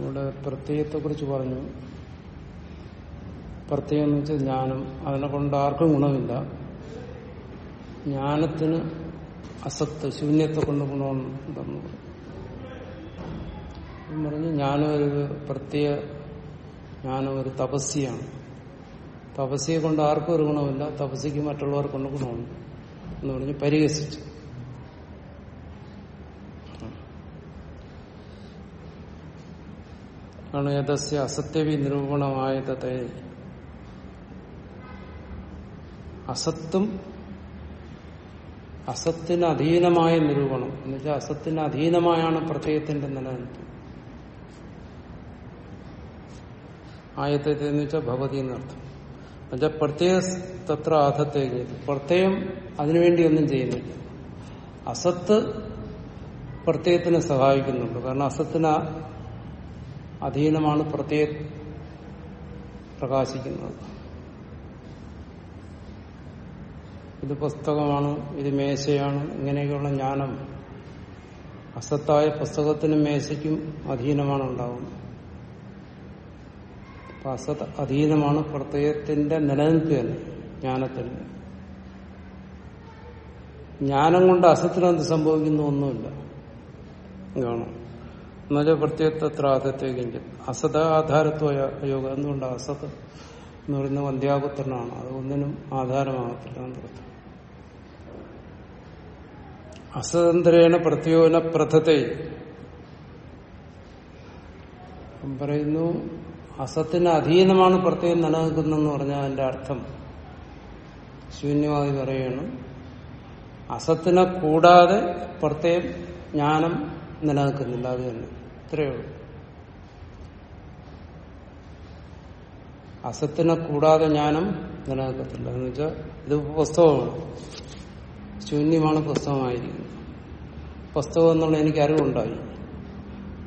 ഇവിടെ പ്രത്യയത്തെ കുറിച്ച് പറഞ്ഞു. പ്രത്യയം എന്ന് വെച്ചാൽ ജ്ഞാനം. അതിനെ കൊണ്ട് ആർക്കും ഗുണമില്ല. ജ്ഞാനത്തിന് അസത്ത് ശൂന്യത്തെ കൊണ്ട് ഗുണമുണ്ടെന്ന് പറഞ്ഞു. ഞാനും ഒരു പ്രത്യേക ജ്ഞാനം ഒരു തപസ്യാണ് തപസ്യയെ കൊണ്ട് ആർക്കും ഒരു ഗുണമില്ല. തപസ്യക്ക് മറ്റുള്ളവർ കൊണ്ട് ഗുണമുണ്ട് എന്ന് പറഞ്ഞ് പരിഹസിച്ചു. ആണ് ഏതസ്യ അസത്യവി നിരൂപണമായതേ അസത്തും അസത്തിന് അധീനമായ നിരൂപണം. എന്നുവെച്ചാൽ അസത്തിന് അധീനമായാണ് പ്രത്യയത്തിന്റെ നിലനിൽപ്പ്. ആയത്തെ എന്ന് വെച്ചാൽ ഭഗവതി എന്നർത്ഥം. എന്നുവെച്ചാൽ പ്രത്യയ തത്ര അധത്തെ പ്രത്യയം അതിനുവേണ്ടി ഒന്നും ചെയ്യുന്നില്ല. അസത്ത് പ്രത്യയത്തിനെ സഹായിക്കുന്നുണ്ട്. കാരണം അസത്തിന് അധീനമാണ് പ്രത്യേക പ്രകാശിക്കുന്നത്. ഇത് പുസ്തകമാണ് ഇത് മേശയാണ് ഇങ്ങനെയൊക്കെയുള്ള ജ്ഞാനം അസത്തായ പുസ്തകത്തിനും മേശയ്ക്കും അധീനമാണ് ഉണ്ടാവുന്നത്. അപ്പൊ അസത് അധീനമാണ് പ്രത്യയത്തിന്റെ നിലനിൽപ്പ് തന്നെ ജ്ഞാനത്തിന് ജ്ഞാനം കൊണ്ട് അസത്തിന് എന്ത് സംഭവിക്കുന്ന ഒന്നുമില്ല. കാണും എന്നുവെച്ചാൽ പ്രത്യേകത്ര ആദത്തേക്കെങ്കിൽ അസത ആധാരത്വ യോഗ എന്തുകൊണ്ട് അസത് എന്ന് പറയുന്നത് വന്ധ്യാപുത്രനാണ് അത് ഒന്നിനും ആധാരമാകത്തില്ല എന്നർത്ഥം അസ്വതന്ത്രേണ പ്രത്യോന പ്രഥത്തെ പറയുന്നു അസത്തിന് അധീനമാണ് പ്രത്യേകം നിലനിൽക്കുന്നതെന്ന് പറഞ്ഞാൽ അതിന്റെ അർത്ഥം ശൂന്യമായി പറയണം. അസത്തിനെ കൂടാതെ പ്രത്യേകം ജ്ഞാനം നിലനിൽക്കുന്നില്ല അത് തന്നെ. ഇത്രയേ ഉള്ളൂ. അസത്തിനെ കൂടാതെ ജ്ഞാനം നിലനിൽക്കത്തില്ല. എന്ന് വെച്ചാൽ ഇത് പുസ്തകമാണ്. ശൂന്യമാണ് പുസ്തകമായിരിക്കുന്നത്. പുസ്തകം എന്നുള്ള എനിക്ക് അറിവുണ്ടായി.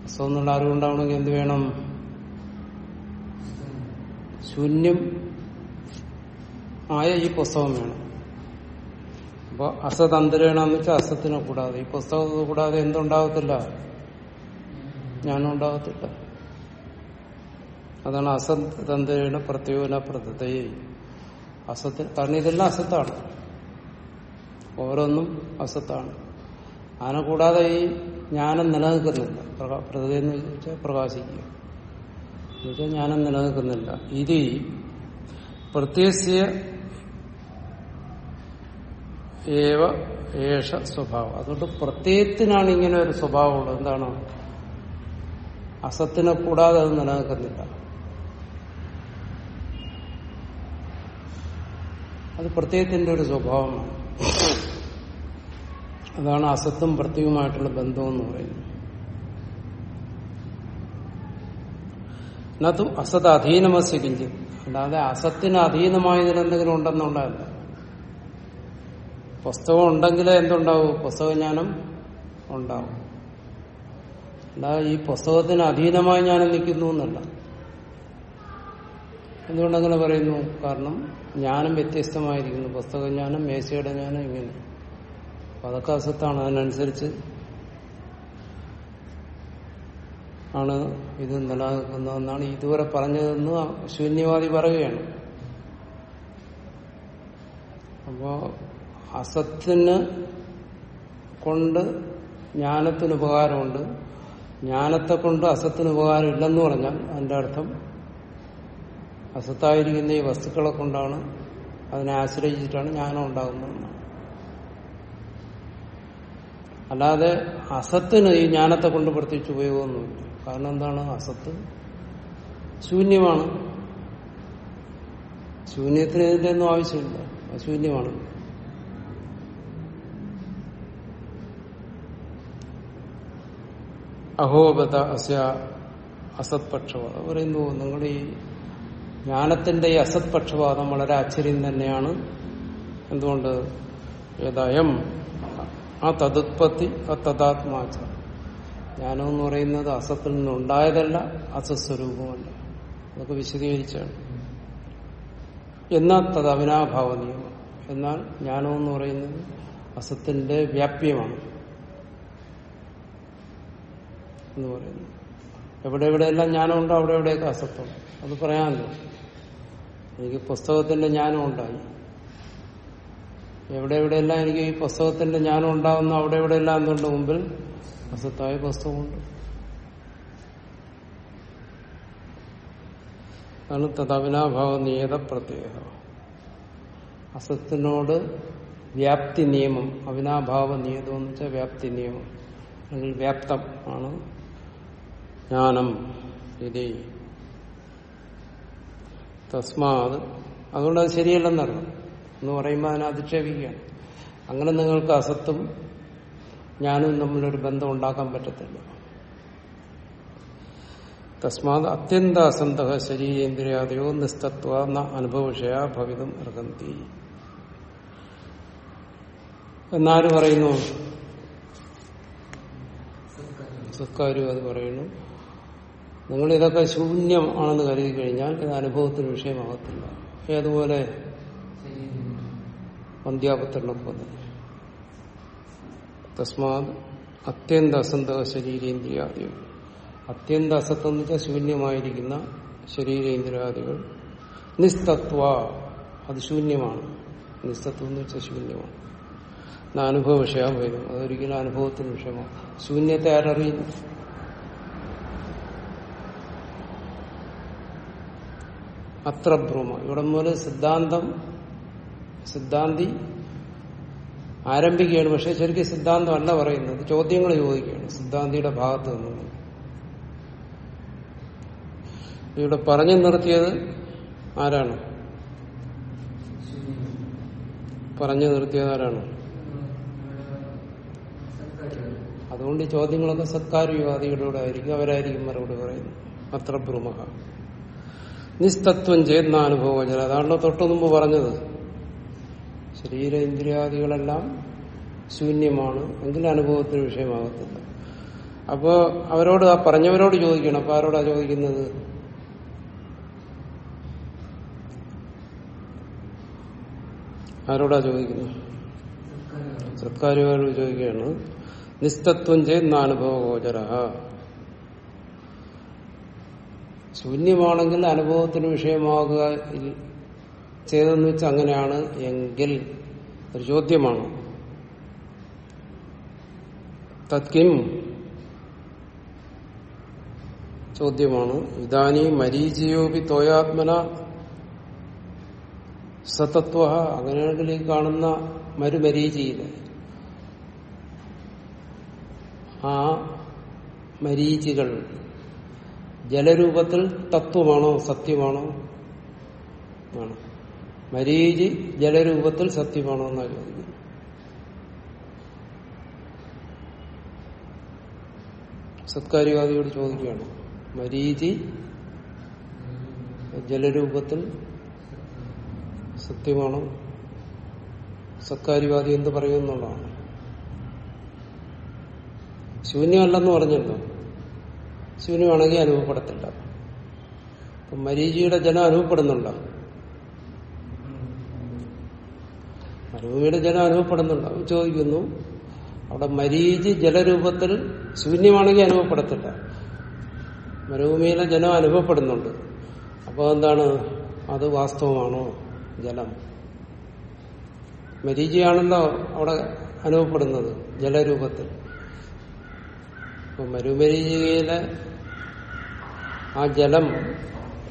പുസ്തകം എന്നുള്ള അറിവുണ്ടാവണമെങ്കിൽ എന്ത് വേണം? ശൂന്യം ആയ ഈ പുസ്തകം വേണം. അപ്പൊ അസത് അന്തരേണെന്ന് വെച്ചാൽ അസത്തിനെ കൂടാതെ. ഈ പുസ്തകത്തെ കൂടാതെ എന്തുണ്ടാകത്തില്ല ഞാനുണ്ടാകത്തില്ല അതാണ് അതാണ് അന്തരേണ പ്രത്യേകന പ്രതയെ അസത്ത് കാരണം ഇതെല്ലാം അസത്താണ്. ഓരോന്നും അസത്താണ്. അതിനെ കൂടാതെ ഈ ജ്ഞാനം നിലനിൽക്കുന്നില്ല. എന്ന് വെച്ചാൽ പ്രകാശിക്കുക. എന്നുവെച്ചാൽ ജ്ഞാനം നിലനിൽക്കുന്നില്ല. ഇത് പ്രത്യസ്യ ഏവ ഏഷ സ്വഭാവം. അതുകൊണ്ട് പ്രത്യയത്തിനാണ് ഇങ്ങനെ ഒരു സ്വഭാവമുള്ളത് എന്താണ്? അസത്തിനെ കൂടാതെ അത് നിലനിൽക്കുന്നില്ല. അത് പ്രത്യയത്തിന്റെ ഒരു സ്വഭാവമാണ്. അതാണ് അസത്തും പ്രത്യവുമായിട്ടുള്ള ബന്ധമെന്ന് പറയുന്നത്. നതു അസത് അധീനമസ്യ കിഞ്ചിത്. അല്ലാതെ അസത്തിന് അധീനമായതിനെന്തെങ്കിലും ഉണ്ടെന്നുള്ളതല്ല. പുസ്തകം ഉണ്ടെങ്കിലേ എന്തുണ്ടാവും? പുസ്തകജ്ഞാനം ഉണ്ടാവും. അല്ലാതെ ഈ പുസ്തകത്തിന് അധീനമായി ഞാൻ നിൽക്കുന്നു എന്നല്ല. എന്തുകൊണ്ടങ്ങനെ പറയുന്നു? കാരണം ജ്ഞാനം വ്യത്യസ്തമായിരിക്കുന്നു. പുസ്തകജ്ഞാനം മേശയുടെ ജ്ഞാനം ഇങ്ങനെ. അപ്പൊ അതൊക്കെ അസത്താണ്. അതിനനുസരിച്ച് ആണ് ഇത് നിലനിൽക്കുന്നതെന്നാണ് ഇതുവരെ പറഞ്ഞതെന്ന് ശൂന്യവാദി പറയുകയാണ്. അപ്പോ അസത്തിന് കൊണ്ട് ജ്ഞാനത്തിന് ഉപകാരമുണ്ട്. ജ്ഞാനത്തെ കൊണ്ട് അസത്തിന് ഉപകാരം ഇല്ലെന്ന് പറഞ്ഞാൽ അതിന്റെ അർത്ഥം അസത്തായിരിക്കുന്ന ഈ വസ്തുക്കളെ കൊണ്ടാണ് അതിനെ ആശ്രയിച്ചിട്ടാണ് ജ്ഞാനം ഉണ്ടാകുന്നതെന്നാണ് അല്ലാതെ അസത്തിന് ഈ ജ്ഞാനത്തെ കൊണ്ട് പ്രത്യേകിച്ച് ഉപയോഗമൊന്നുമില്ല. കാരണം എന്താണ്? അസത്ത് ശൂന്യമാണ്. ശൂന്യത്തിന് ഇതിന്റെ ഒന്നും ആവശ്യമില്ല ശൂന്യമാണ്. അഹോബത അസ്യ അസത്പക്ഷപാതം പറയുന്നു നിങ്ങൾ ഈ ജ്ഞാനത്തിന്റെ ഈ അസത്പക്ഷപാതം വളരെ ആശ്ചര്യം തന്നെയാണ്. എന്തുകൊണ്ട്? ഏതായം ആ തതുത്പത്തി ആ ജ്ഞാനം എന്ന് പറയുന്നത് അസത്തിൽ നിന്നുണ്ടായതല്ല അസസ്വരൂപമല്ല. അതൊക്കെ വിശദീകരിച്ചാണ്. എന്നാൽ തത് അവിനാഭാവ എന്നാൽ ജ്ഞാനം എന്ന് പറയുന്നത് അസത്തിന്റെ വ്യാപ്യമാണ് എന്ന് പറയുന്നു. എവിടെ എവിടെയെല്ലാം ജ്ഞാനമുണ്ടോ അവിടെ എവിടെയൊക്കെ അസത്വം. അത് പറയാമല്ലോ. എനിക്ക് പുസ്തകത്തിന്റെ ജ്ഞാനം ഉണ്ടായി. എവിടെ എവിടെയെല്ലാം എനിക്ക് ഈ പുസ്തകത്തിന്റെ ജ്ഞാനം ഉണ്ടാവുന്ന അവിടെ എവിടെയെല്ലാം എന്തുണ്ട് മുമ്പിൽ അസത്തായ പുസ്തകമുണ്ട്. അതാണ് തദവിനാഭാവ നിയത പ്രത്യേക അസത്തിനോട് വ്യാപ്തി നിയമം അവിനാഭാവ നിയതം എന്ന് വെച്ചാൽ വ്യാപ്തി നിയമം അല്ലെങ്കിൽ വ്യാപ്തം ആണ്. ജ്ഞാനം ഇതി. തസ്മാത്. അതുകൊണ്ട് അത് ശരിയല്ലെന്നറിയാം എന്ന് പറയുമ്പോൾ അതിനെ അധിക്ഷേപിക്കുകയാണ് അങ്ങനെ നിങ്ങൾക്ക് അസത്തും ഞാനും തമ്മിലൊരു ബന്ധം ഉണ്ടാക്കാൻ പറ്റത്തില്ല. തസ്മാത് അത്യന്ത അസന്ത ശരീരേന്ദ്രിയാദയോ നിസ്തത്വ ന അനുഭവവിഷയ ഭവിതം അർഹന്തി എന്നാര് പറയുന്നു? സത്കാര്യം അത് പറയുന്നു. നിങ്ങൾ ഇതൊക്കെ ശൂന്യമാണെന്ന് കരുതി കഴിഞ്ഞാൽ ഇത് അനുഭവത്തിന് വിഷയമാകത്തില്ല. ഏതുപോലെ പോലെ തസ്മാത് അത്യന്ത അസന്ത ശരീരേന്ദ്രിയാദികൾ അത്യന്ത അസത്വം എന്ന് വെച്ചാൽ ശൂന്യമായിരിക്കുന്ന ശരീരേന്ദ്രിയാദികൾ. നിസ്തത്വ അത് ശൂന്യമാണ്. നിസ്തത്വം എന്ന് വെച്ചാൽ ശൂന്യമാണ്. അനുഭവ വിഷയം വരും. അതൊരിക്കലും അനുഭവത്തിന് വിഷയമാണ് ശൂന്യത്തെ ആരറിയുന്നു? അത്ര ഭ്രൂമ. ഇവിടെ മുതൽ സിദ്ധാന്തം സിദ്ധാന്തി ആരംഭിക്കുകയാണ്. പക്ഷെ ശരിക്കും സിദ്ധാന്തം അല്ല പറയുന്നത്. ചോദ്യങ്ങൾ ചോദിക്കുകയാണ്. സിദ്ധാന്തിയുടെ ഭാഗത്ത് നിന്ന്. ഇവിടെ പറഞ്ഞു നിർത്തിയത് ആരാണ്? പറഞ്ഞു നിർത്തിയത് ആരാണ്? അതുകൊണ്ട് ചോദ്യങ്ങളൊക്കെ സത്കാര്യവാദികളുടെ ആയിരിക്കും അവരായിരിക്കും മറുപടി പറയുന്നത്. അത്ര ഭ്രൂമഹ നിസ്തത്വം ചെയ്യുന്ന അനുഭവം അതാണല്ലോ തൊട്ടു മുമ്പ് പറഞ്ഞത്. ശരീര ഇന്ദ്രിയാദികളെല്ലാം ശൂന്യമാണ്. എങ്കിലും അനുഭവത്തിന് വിഷയമാകത്തില്ല. അപ്പോ അവരോട് ആ പറഞ്ഞവരോട് ചോദിക്കണം. അപ്പൊ ആരോടാ ചോദിക്കുന്നത്? ആരോടാ ചോദിക്കുന്നത്? സർക്കാരുകാരോട് ചോദിക്കുകയാണ്. നിസ്തത്വം ചെയ്യുന്ന അനുഭവഗോചര ശൂന്യമാണെങ്കിൽ അനുഭവത്തിന് വിഷയമാകുക ചെയ്തെന്ന് വെച്ചാൽ അങ്ങനെയാണ് എങ്കിൽ ഒരു ചോദ്യമാണ്. തത്കിം ചോദ്യമാണ്. ഇതാനി മരീചിയോപി തോയാത്മന സതത്വ അങ്ങനെയാണെങ്കിൽ ഈ കാണുന്ന മരുമരീചിയിൽ ആ മരീചികൾ ജലരൂപത്തിൽ തത്വമാണോ സത്യമാണോ? ആണ്. മരീചി ജലരൂപത്തിൽ സത്യമാണോ എന്നാണ് ചോദിക്കുന്നത്. സത്കാര്യവാദിയോട് ചോദിക്കുകയാണ്. മരീചി ജലരൂപത്തിൽ സത്യമാണോ? സത്കാരിവാദി എന്ത് പറയുമെന്നുള്ളതാണ്. ശൂന്യമല്ലെന്ന് പറഞ്ഞല്ലോ. ശൂന്യമാണെങ്കിൽ അനുഭവപ്പെടത്തില്ല മരീചിയുടെ ജലം അനുഭവപ്പെടുന്നുണ്ടോ? മരുഭൂമിയുടെ ജലം അനുഭവപ്പെടുന്നുണ്ട്? ചോദിക്കുന്നു. അവിടെ മരീചി ജലരൂപത്തിൽ ശൂന്യമാണെങ്കിൽ അനുഭവപ്പെടത്തില്ല മരുഭൂമിയിലെ ജലം അനുഭവപ്പെടുന്നുണ്ട്. അപ്പോൾ എന്താണ്? അത് വാസ്തവമാണോ ജലം? മരീചിയാണല്ലോ അവിടെ അനുഭവപ്പെടുന്നത് ജലരൂപത്തിൽ. അപ്പൊ മരുമരീചികയിലെ ആ ജലം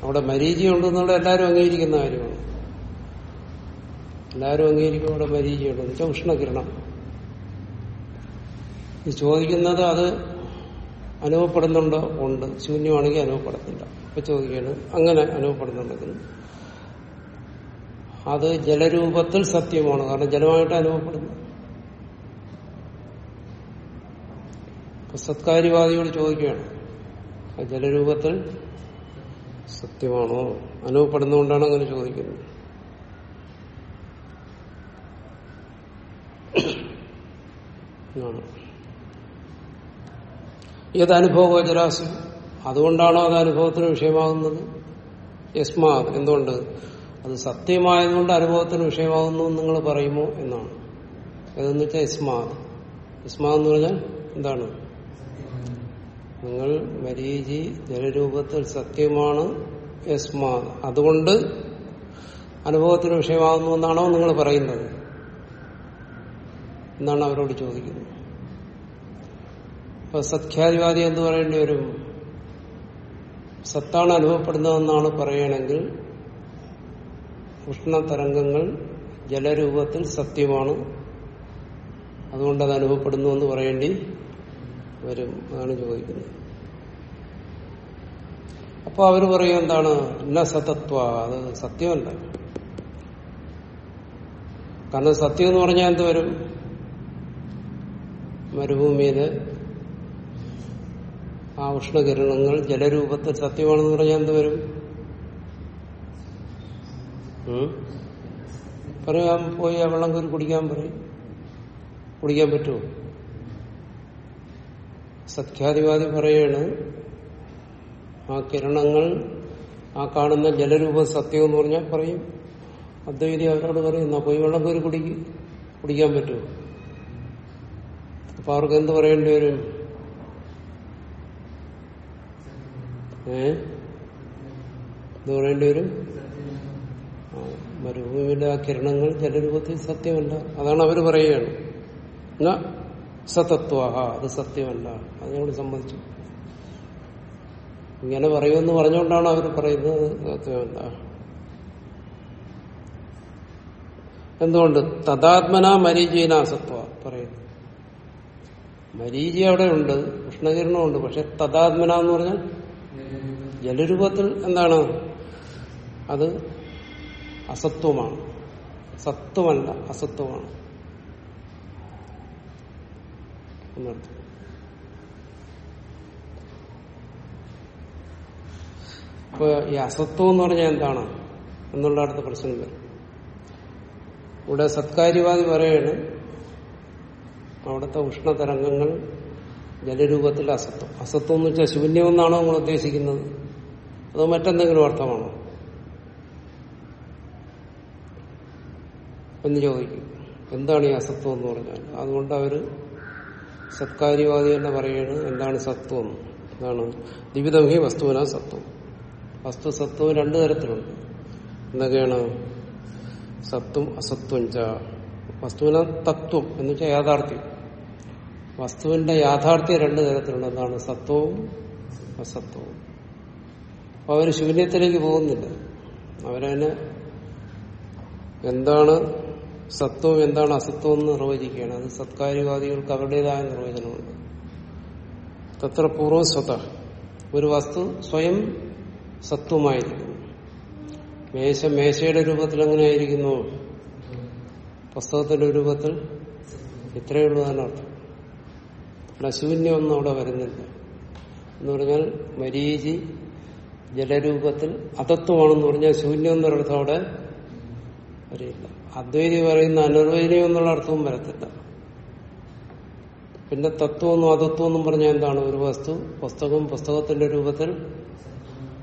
അവിടെ മരീചി ഉണ്ടെന്നുള്ള എല്ലാവരും അംഗീകരിക്കുന്ന കാര്യമാണ്. എല്ലാവരും അംഗീകരിക്കും അവിടെ മരീചി ഉണ്ടെന്ന് വെച്ചാൽ ഉഷ്ണകിരണം. ഈ ചോദിക്കുന്നത് അത് അനുഭവപ്പെടുന്നുണ്ടോ? ഉണ്ട്. ശൂന്യമാണെങ്കിൽ അനുഭവപ്പെടത്തില്ല. അപ്പൊ ചോദിക്കുകയാണ് അങ്ങനെ അനുഭവപ്പെടുന്നുണ്ടെങ്കിൽ. അത് ജലരൂപത്തിൽ സത്യമാണ്. കാരണം ജലമായിട്ട് അനുഭവപ്പെടുന്നു. സത്കാരിവാദിയോട് ചോദിക്കുകയാണ് ജലരൂപത്തിൽ സത്യമാണോ? അനുഭവപ്പെടുന്നതുകൊണ്ടാണ് അങ്ങനെ ചോദിക്കുന്നത്. ഏത് അനുഭവഗോചരാസു അതുകൊണ്ടാണോ അത് അനുഭവത്തിന് വിഷയമാകുന്നത്? യസ്മാ എന്തുകൊണ്ട്? അത് സത്യമായതുകൊണ്ട് അനുഭവത്തിന് വിഷയമാകുന്നു എന്ന് നിങ്ങൾ പറയുമോ എന്നാണ്. ഏതെന്ന് വെച്ചാൽ യസ്മാ യസ്മാ എന്ന് പറഞ്ഞാൽ എന്താണ്? നിങ്ങൾ മരീചി ജലരൂപത്തിൽ സത്യമാണ് യസ്മാ. അതുകൊണ്ട് അനുഭവത്തിന് വിഷയമാകുന്നു എന്നാണോ നിങ്ങൾ പറയുന്നത്? എന്നാണ് അവരോട് ചോദിക്കുന്നത്. അപ്പൊ സഖ്യാധിവാദി എന്ന് പറയേണ്ടി വരും? സത്താണ് അനുഭവപ്പെടുന്നതെന്നാണ് പറയണമെങ്കിൽ ഉഷ്ണതരംഗങ്ങൾ ജലരൂപത്തിൽ സത്യമാണ്. അതുകൊണ്ട് അത് അനുഭവപ്പെടുന്നു എന്ന് പറയേണ്ടി വരും അതാണ് ചോദിക്കുന്നത്. അപ്പൊ അവർ പറയും എന്താണ്? നസതത്വ സതത്വ അത് സത്യമല്ല. കാരണം സത്യം എന്ന് പറഞ്ഞാൽ എന്ത് വരും? മരുഭൂമിയിൽ ആ ഉഷ്ണകിരണങ്ങൾ ജലരൂപത്തിൽ സത്യമാണെന്ന് പറഞ്ഞാൽ എന്ത് വരും? പറയാൻ പോയി ആ വെള്ളം കുടിക്കാൻ പറയും. കുടിക്കാൻ പറ്റുമോ? സഖ്യാധിവാദി പറയാണ് ആ കിരണങ്ങൾ ആ കാണുന്ന ജലരൂപ സത്യം എന്ന് പറഞ്ഞാൽ പറയും. അദ്വൈതി അവരോട് പറയും എന്നാ പോയി വെള്ളം കയറി കുടിക്ക് കുടിക്കാൻ പറ്റുമോ? അപ്പൊ അവർക്ക് എന്ത് പറയേണ്ടി വരും? ഏ? എന്ത് പറയേണ്ടി വരും? മരുഭൂമിയിലെ ആ കിരണങ്ങൾ ജലരൂപത്തിൽ സത്യമല്ല. അതാണ് അവർ പറയുകയാണ്. എന്നാ? സതത്വാഹ അത് സത്യമല്ല. അത് സംബന്ധിച്ചു. ഇങ്ങനെ പറയുമെന്ന് പറഞ്ഞുകൊണ്ടാണ് അവർ പറയുന്നത്. സത്യമല്ല. എന്തുകൊണ്ട്? തഥാത്മന മരീചീന സത്വ പറയുന്നു. മരീചി അവിടെ ഉണ്ട് ഉഷ്ണകിരണമുണ്ട് പക്ഷെ തഥാത്മന എന്ന് പറഞ്ഞാൽ ജലരൂപത്തിൽ എന്താണ്? അത് അസത്വമാണ്. സത്വമല്ല അസത്വമാണ്. എന്നർത്ഥം ഇപ്പൊ ഈ അസത്വം എന്ന് പറഞ്ഞാൽ എന്താണ്? എന്നുള്ള അടുത്ത പ്രശ്നം വരും. ഇവിടെ സത്കാര്യവാദി പറയാണ് അവിടുത്തെ ഉഷ്ണതരംഗങ്ങൾ ജലരൂപത്തിൽ അസത്വം. അസത്വം എന്ന് വെച്ചാൽ ശൂന്യം എന്നാണോ നിങ്ങൾ ഉദ്ദേശിക്കുന്നത്? അതോ മറ്റെന്തെങ്കിലും അർത്ഥമാണോ? എന്ന് ചോദിക്കും. എന്താണ് ഈ അസത്വം എന്ന് പറഞ്ഞാൽ? അതുകൊണ്ട് അവർ സത്കാര്യവാദി തന്നെ പറയാണ് എന്താണ് സത്വം? എന്താണ്? ദിവിതമുഖി വസ്തുവിനാ സത്വം. വസ്തു സത്വം രണ്ടു തരത്തിലുണ്ട്. എന്തൊക്കെയാണ്? സത്വം അസത്വം ച. വസ്തുവിന തത്വം എന്ന് വെച്ചാൽ യാഥാർത്ഥ്യം. വസ്തുവിന്റെ യാഥാർത്ഥ്യം രണ്ടു തരത്തിലുണ്ട്. എന്താണ്? സത്വവും അസത്വവും. അപ്പൊ അവർ ശൂന്യത്തിലേക്ക് പോകുന്നില്ല. അവരതിന് എന്താണ് സത്വം എന്താണ് അസത്വം എന്ന് നിർവചിക്കുകയാണ്. അത് സത്കാര്യവാദികൾക്ക് അവരുടേതായ നിർവചനമുണ്ട്. തത്ര പൂർവസ്വത ഒരു വസ്തു സ്വയം സത്വമായിരിക്കുന്നു. മേശ മേശയുടെ രൂപത്തിൽ എങ്ങനെയായിരിക്കുന്നു? പുസ്തകത്തിന്റെ രൂപത്തിൽ? ഇത്രയേ ഉള്ളൂ അതിനർത്ഥം. അവിടെ വരുന്നില്ല. എന്ന് പറഞ്ഞാൽ മരീചി ജലരൂപത്തിൽ അതത്വമാണെന്ന് പറഞ്ഞാൽ ശൂന്യം എന്നൊരർത്ഥം അവിടെ വരില്ല. അദ്വൈതി പറയുന്ന അനിർവചനീയം എന്നുള്ള അർത്ഥവും വരത്തില്ല. പിന്നെ തത്വമെന്നും അതത്വമെന്നും പറഞ്ഞാൽ എന്താണ്? ഒരു വസ്തു പുസ്തകം പുസ്തകത്തിന്റെ രൂപത്തിൽ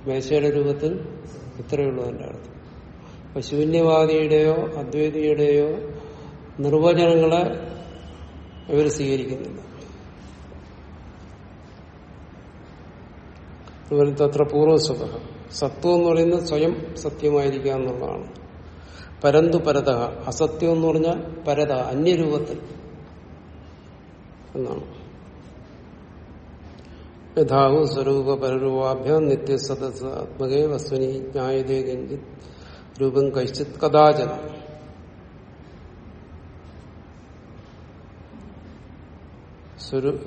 മേശയുടെ രൂപത്തിൽ ഇത്രയുള്ളൂ അതിന്റെ അർത്ഥം. അപ്പൊ ശൂന്യവാദിയുടെയോ അദ്വൈതിയുടെയോ നിർവചനങ്ങളെ ഇവർ സ്വീകരിക്കുന്നില്ല. അതുപോലെ തത്ര പൂർവസ്വത. സത്വം എന്ന് പറയുന്നത് സ്വയം സത്യമായിരിക്കുക എന്നുള്ളതാണ്. പരന്തു പരത അസത്യം എന്ന് പറഞ്ഞാൽ പരത അന്യരൂപത്തിൽ എന്നാണ്. യഥാഹു സ്വരൂപ പരരൂപാഭ്യാം നിത്യസദസ്സാത്മകേ വസ്തുനി ജ്ഞായതേ കിഞ്ചിത് രൂപം കഴിച്ചിത് കഥാചന.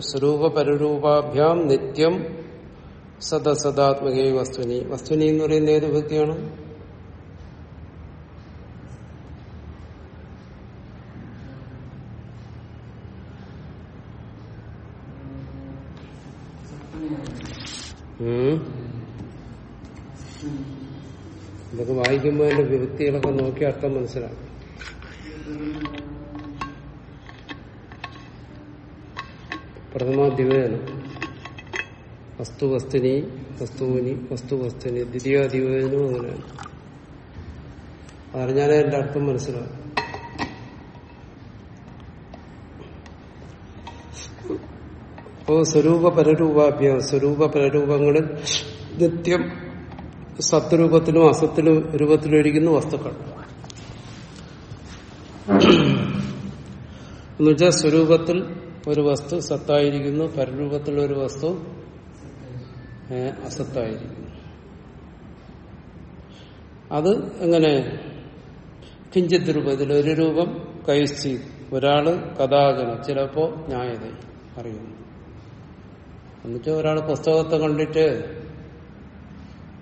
സ്വരൂപ പരരൂപാഭ്യാം നിത്യം സദസദാത്മകേ വസ്തുനി. വസ്തുനി എന്ന് പറയുന്ന ഏത് വ്യക്തിയാണ് ഇതൊക്കെ വായിക്കുമ്പോൾ അതിന്റെ വിവൃത്തികളൊക്കെ നോക്കി അർത്ഥം മനസ്സിലാക്കും പ്രഥമാധിവേദനം വസ്തു വസ്തുനി വസ്തുവിനി വസ്തു വസ്തുനി ദ്വിതീയാധിവേദനവും അങ്ങനെയാണ് അതറിഞ്ഞാലേ എന്റെ അർത്ഥം മനസ്സിലാവും. അപ്പോൾ സ്വരൂപ പരരൂപാഭ്യാസം സ്വരൂപ പരരൂപങ്ങളിൽ നിത്യം സത്വരൂപത്തിലും അസത്തിലും രൂപത്തിലും ഇരിക്കുന്ന വസ്തുക്കൾ. എന്നുവെച്ചാൽ സ്വരൂപത്തിൽ ഒരു വസ്തു സത്തായിരിക്കുന്നു പരരൂപത്തിൽ ഒരു വസ്തു അസത്തായിരിക്കുന്നു. അത് എങ്ങനെ? കിഞ്ചിത് രൂപം ഒരു രൂപം കൈസ് ഒരാൾ കഥാചന ചിലപ്പോ ന്യായത അറിയുന്നു. എന്നുവെച്ചാൽ ഒരാൾ പുസ്തകത്തെ കണ്ടിട്ട്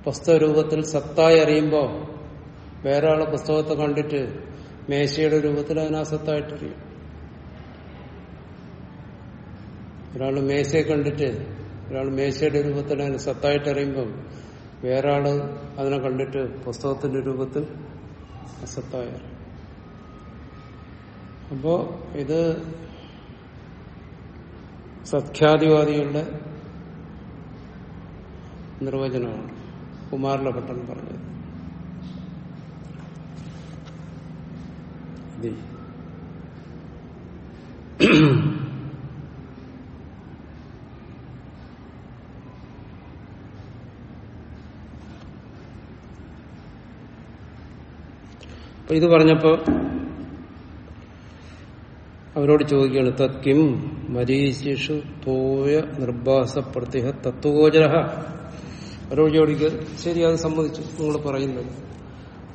പുസ്തക രൂപത്തിൽ സത്തായി അറിയുമ്പോ വേറെ ആളെ പുസ്തകത്തെ കണ്ടിട്ട് മേശയുടെ രൂപത്തിൽ അതിനാസത്തായിട്ടറിയും ഒരാൾ മേശയെ കണ്ടിട്ട് ഒരാൾ മേശയുടെ രൂപത്തിൽ അതിന് സത്തായിട്ട് അറിയുമ്പം വേറെ ആൾ അതിനെ കണ്ടിട്ട് പുസ്തകത്തിന്റെ രൂപത്തിൽ അസത്തായി അപ്പോ ഇത് സഖ്യാദിവാദികളുടെ നിർവചനമാണ്. കുമാരലഭട്ടൻ പറഞ്ഞത്. ഇത് അപ്പൊ ഇത് പറഞ്ഞപ്പോ അവരോട് ചോദിക്കുകയാണ് തത്കിം മരീശിഷു തോയ നിർഭാസ പ്രത്യഹ തത്വഗോചര ചോദിക്കുക ശരി അത് സമ്മതിച്ചു. നിങ്ങൾ പറയുന്നത്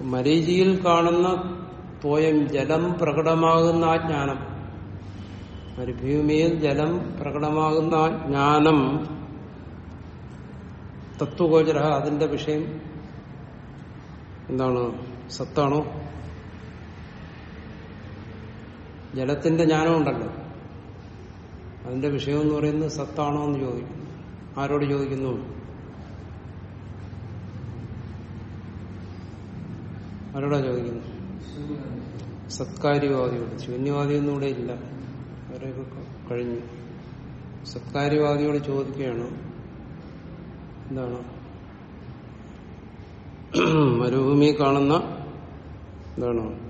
മരീചിയിൽ കാണുന്ന പോയം ജലം പ്രകടമാകുന്ന ആ ജ്ഞാനം. മരുഭൂമിയിൽ ജലം പ്രകടമാകുന്ന ആ ജ്ഞാനം തത്വഗോചര അതിന്റെ വിഷയം എന്താണ്? സത്താണോ? ജലത്തിന്റെ ജ്ഞാനം ഉണ്ടല്ലോ. അതിന്റെ വിഷയം എന്ന് പറയുന്നത് സത്താണോ എന്ന് ചോദിക്കുന്നു. ആരോട് ചോദിക്കുന്നു? ആരോടാ ചോദിക്കുന്നു സത്കാര്യവാദിയോട്. ശൂന്യവാദിയൊന്നും ഇവിടെ ഇല്ല അവരൊക്കെ കഴിഞ്ഞു. സത്കാര്യവാദിയോട് ചോദിക്കുകയാണ്. എന്താണ്? മരുഭൂമി കാണുന്ന എന്താണ്.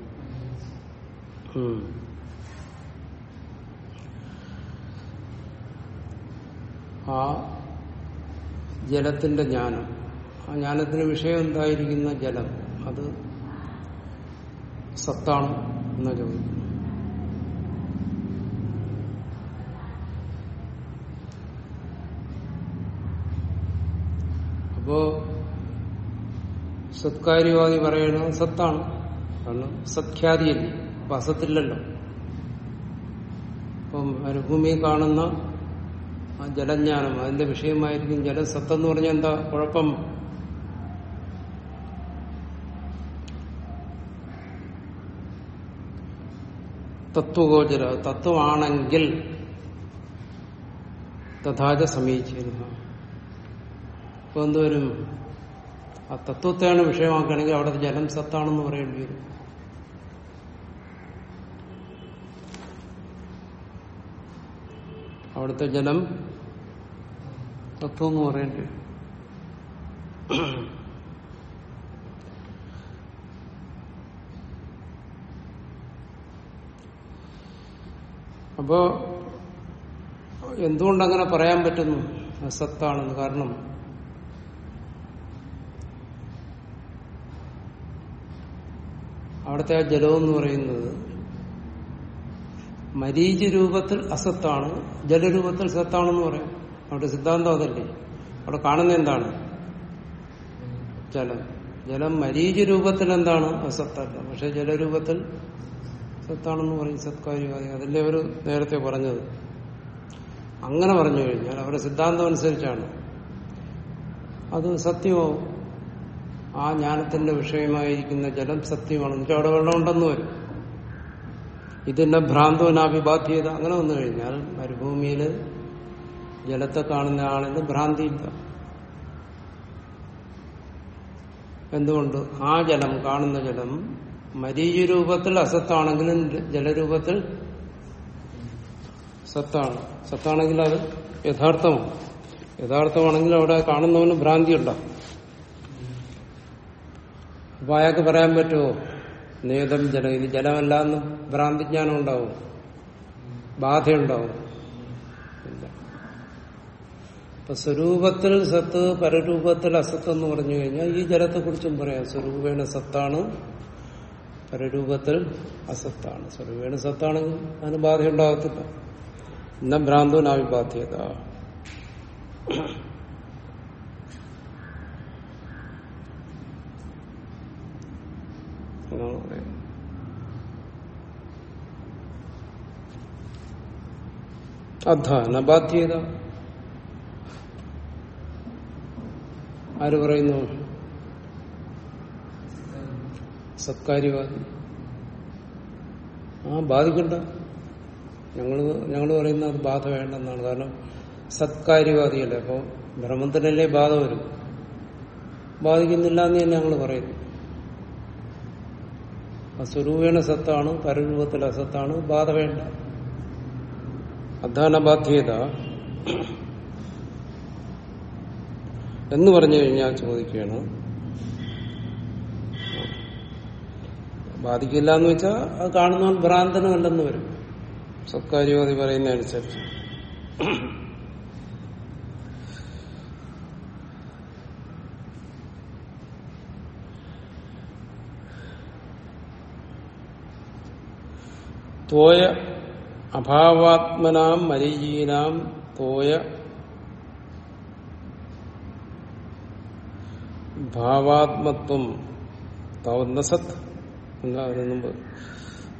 ആ ജലത്തിന്റെ ജ്ഞാനം. ആ ജ്ഞാനത്തിന് വിഷയം എന്തായിരിക്കുന്ന ജലം? അത് സത്താണ് എന്ന ചോദിക്കും അപ്പോ സത്കാര്യവാദി പറയണത് സത്താണ്. കാരണം സത്ഖ്യാതിയല്ല അപ്പൊ അസത്തില്ലല്ലോ. അപ്പം മരുഭൂമിയിൽ കാണുന്ന ആ ജലജ്ഞാനം അതിന്റെ വിഷയമായിരിക്കും ജലസത്തെന്ന് പറഞ്ഞാൽ എന്താ കുഴപ്പം? തത്വഗോചര തത്വമാണെങ്കിൽ തഥാച സമീചിരുന്ന ഇപ്പൊ എന്തോരും ആ തത്വത്തെയാണ് വിഷയമാക്കുകയാണെങ്കിൽ അവിടെ ജലം സത്താണെന്ന് പറയേണ്ടി വരും. അവിടുത്തെ ജലം തത്വം എന്ന് പറയേണ്ടി വരും. അപ്പോ എന്തുകൊണ്ടങ്ങനെ പറയാൻ പറ്റുന്നു? അസത്താണെന്ന് സത്താണെന്ന് കാരണം. അവിടുത്തെ ആ ജലം എന്ന് പറയുന്നത് മരീചി രൂപത്തിൽ അസത്താണ് ജലരൂപത്തിൽ സത്താണെന്ന് പറയാം. അവിടെ സിദ്ധാന്തം അതല്ലേ. അവിടെ കാണുന്ന എന്താണ്? ജലം. ജലം മരീചി രൂപത്തിൽ എന്താണ് അസത്തല്ല. പക്ഷെ ജലരൂപത്തിൽ സത്താണെന്ന് പറയും സത്കാര്യവാദി അതല്ലേ അവർ നേരത്തെ പറഞ്ഞത്? അങ്ങനെ പറഞ്ഞു കഴിഞ്ഞാൽ അവരുടെ സിദ്ധാന്തം അനുസരിച്ചാണ്. അത് സത്യമോ? ആ ജ്ഞാനത്തിന്റെ വിഷയമായിരിക്കുന്ന ജലം സത്യമാണ്. എന്നുവെച്ചാൽ അവിടെ വെള്ളമുണ്ടെന്ന് വരും. ഇതിന്റെ ഭ്രാന്തവനാഭിബാധ്യത അങ്ങനെ വന്നു കഴിഞ്ഞാൽ മരുഭൂമിയിൽ ജലത്തെ കാണുന്ന ആളിന് ഭ്രാന്തിയില്ല. എന്തുകൊണ്ട്? ആ ജലം കാണുന്ന ജലം മരീചി രൂപത്തിൽ അസത്താണെങ്കിലും ജലരൂപത്തിൽ സത്താണ്. സത്താണെങ്കിൽ അത് യഥാർത്ഥമാണ്. യഥാർത്ഥമാണെങ്കിൽ അവിടെ കാണുന്നവന് ഭ്രാന്തി ഉണ്ടാവും അപ്പൊ അയാൾക്ക് പറയാൻ പറ്റുമോ? നേതം ജലം ഇത് ജലമല്ല എന്ന് ഭ്രാന്തിജ്ഞാനം ഉണ്ടാവും. ബാധയുണ്ടാവും. അപ്പൊ സ്വരൂപത്തിൽ സത്ത് പരരൂപത്തിൽ അസത്ത് എന്ന് പറഞ്ഞു കഴിഞ്ഞാൽ ഈ ജലത്തെ കുറിച്ചും പറയാം. സ്വരൂപേണ സത്താണ്. പരരൂപത്തിൽ അസത്താണ്. സ്വരൂപേണ സത്താണെങ്കിൽ അതിന് ബാധയുണ്ടാകത്തില്ല. എന്ന ഭ്രാന്തനാവിബാധ്യത എന്നാണ് പറയുന്നത്. അധ്വാന ബാധ്യത. ആര് പറയുന്നു? സത്കാര്യവാദി. ആ ബാധിക്കണ്ട. ഞങ്ങൾ ഞങ്ങൾ പറയുന്ന അത് ബാധ വേണ്ടെന്നാണ്. കാരണം സത്കാര്യവാദിയല്ലേ. അപ്പൊ ബ്രഹ്മത്തിനല്ലേ ബാധ വരും? ബാധിക്കുന്നില്ല എന്ന് തന്നെ ഞങ്ങൾ പറയുന്നു. സ്വരൂപേണ സത്താണ് പരരൂപത്തിൽ അസത്താണ് ബാധ വേണ്ട. അധ്വാന ബാധ്യത എന്ന് പറഞ്ഞു കഴിഞ്ഞാൽ ചോദിക്കുകയാണ് ബാധിക്കില്ല എന്ന് വെച്ചാൽ അത് കാണുന്നവൻ ഭ്രാന്തനുമല്ലെന്ന് വരും. സ്വകാര്യവാദി പറയുന്ന അനുസരിച്ച്. തോയ അഭാവാത്മനാം മരീചീനാം തോയ ഭാവാത്മത്വം താവുന്ന സത്ത് എന്താ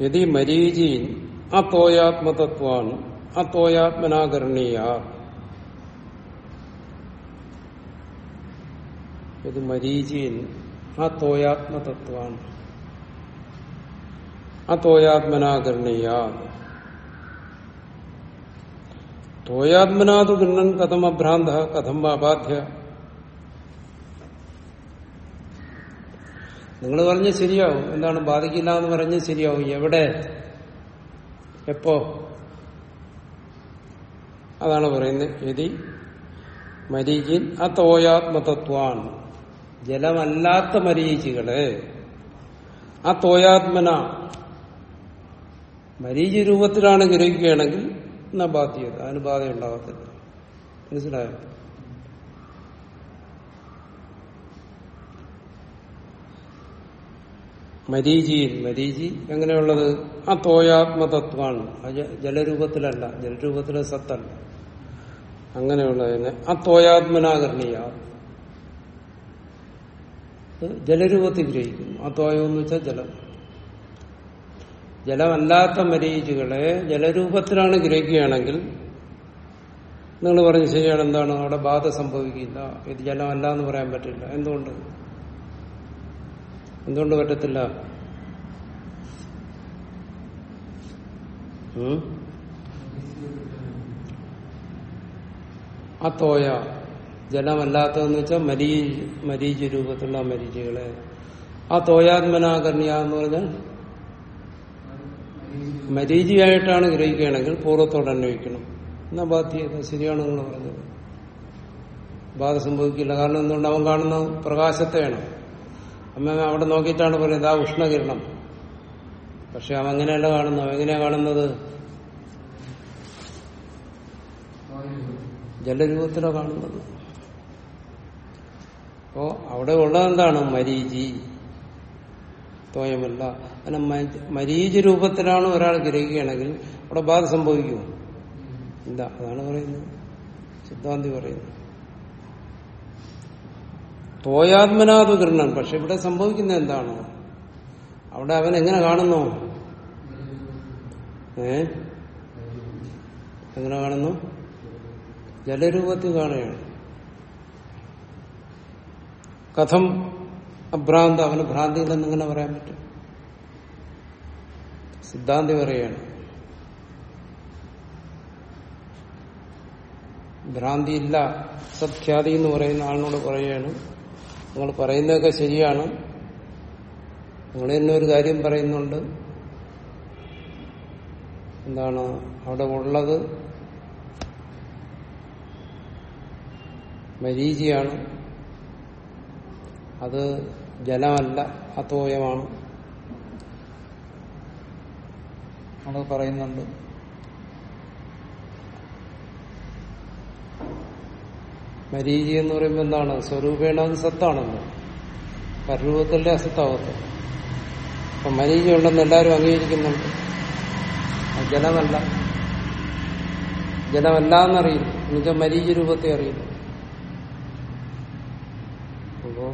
യതി മരീചീൻ ആ തോയാത്മതത്വാണ് ആ തോയാത്മനാകരണീയ ഇത് മരീചീൻ ആ തോയാത്മതത്വാണ് ആ തോയാത്മനാകരണീയ തോയാത്മനാതു ഗൃണ്ണൻ കഥം അഭ്രാന്ത കഥം അബാധ്യ നിങ്ങൾ പറഞ്ഞ് ശരിയാവും. എന്താണ് ബാധിക്കില്ല എന്ന് പറഞ്ഞ് ശരിയാവും. എവിടെ? എപ്പോ? അതാണ് പറയുന്നത്. എതി മരീചിൻ ആ തോയാത്മതത്വാൻ ജലമല്ലാത്ത മരീചികളെ. ആ തോയാത്മന മരീചി രൂപത്തിലാണ് ഗ്രഹിക്കുകയാണെങ്കിൽ എന്നാ ബാധ്യത. അതിന് ബാധയുണ്ടാകത്തില്ല. മനസ്സിലായോ? മരീചിയിൽ മരീചി എങ്ങനെയുള്ളത്? ആ തോയാത്മതത്വമാണ് ജലരൂപത്തിലല്ല ജലരൂപത്തിലെ സത്തല്ല. അങ്ങനെയുള്ളതിനെ ആ തോയാത്മനാകരണീയ ജലരൂപത്തിൽ ഗ്രഹിക്കുന്നു. ആ തോയം എന്ന് വെച്ചാൽ ജലം. ജലമല്ലാത്ത മരീചികളെ ജലരൂപത്തിലാണ് ഗ്രഹിക്കുകയാണെങ്കിൽ നിങ്ങൾ പറഞ്ഞ് ശരിയാണ് എന്താണ്? അവിടെ ബാധ സംഭവിക്കില്ല. ഇത് ജലമല്ല എന്ന് പറയാൻ പറ്റില്ല. എന്തുകൊണ്ട്? എന്തുകൊണ്ട് പറ്റത്തില്ല? ആ തോയ ജലമല്ലാത്തതെന്ന് വെച്ചാൽ മരീ മരീചി രൂപത്തിലുള്ള മരീചികളെ. ആ തോയാത്മനാകർണ്യ എന്ന് പറഞ്ഞാൽ മരീചിയായിട്ടാണ് ഗ്രഹിക്കുകയാണെങ്കിൽ പൂർവത്തോട് അന്വയിക്കണം എന്നാ ബാധ്യത? ശരിയാണ് നിങ്ങൾ പറഞ്ഞത്. ബാധ സംഭവിക്കില്ല. കാരണം എന്തുകൊണ്ട് അവൻ കാണുന്ന പ്രകാശത്തെയാണ് അമ്മ അവിടെ നോക്കിയിട്ടാണ് പറയുന്നത് ആ ഉഷ്ണകിരണം. പക്ഷെ അവൻ അങ്ങനെയല്ല കാണുന്നു എങ്ങനെയാ കാണുന്നത്? ജലരൂപത്തിലാണ് കാണുന്നത്. അപ്പോ അവിടെ ഉള്ളതെന്താണ് മരീചി. തോയമല്ല. അങ്ങനെ മരീചി രൂപത്തിലാണ് ഒരാൾ ഗ്രഹിക്കുകയാണെങ്കിൽ അവിടെ ബാധ സംഭവിക്കുമോ? ഇല്ല. അതാണ് പറയുന്നത്. സിദ്ധാന്തി പറയുന്നത്. തോയാത്മനാത് ഗൃഹണം പക്ഷെ ഇവിടെ സംഭവിക്കുന്നത് എന്താണ്? അവിടെ അവൻ എങ്ങനെ കാണുന്നു? ഏ? എങ്ങനെ കാണുന്നു? ജലരൂപത്തിൽ കാണുകയാണ്. കഥം അഭ്രാന്ത അവന് ഭ്രാന്തി ഇല്ലെന്ന് എങ്ങനെ പറയാൻ പറ്റും? സിദ്ധാന്തി പറയാണ് ഭ്രാന്തിയില്ല സത്ഖ്യാതി എന്ന് പറയുന്ന ആളിനോട് പറയുകയാണ്. നിങ്ങൾ പറയുന്നതൊക്കെ ശരിയാണ്. നിങ്ങൾ തന്നെ ഒരു കാര്യം പറയുന്നുണ്ട്. എന്താണ് അവിടെ ഉള്ളത്? മരീചിയാണ്. അത് ജലമല്ല അത്തോയമാണ് നമ്മൾ പറയുന്നുണ്ട്. മരീചി എന്ന് പറയുമ്പോൾ എന്താണ്? സ്വരൂപേണ അത് സത്താണല്ലോ പരരൂപത്തിലെ അസത്താവത്ത്. അപ്പൊ മരീചി ഉണ്ടെന്ന് എല്ലാവരും അംഗീകരിക്കുന്നുണ്ട്. ജലമല്ല ജലമല്ല എന്നറിയില്ല. എന്നുവെച്ചാൽ മരീചി രൂപത്തെ അറിയില്ല. അപ്പോ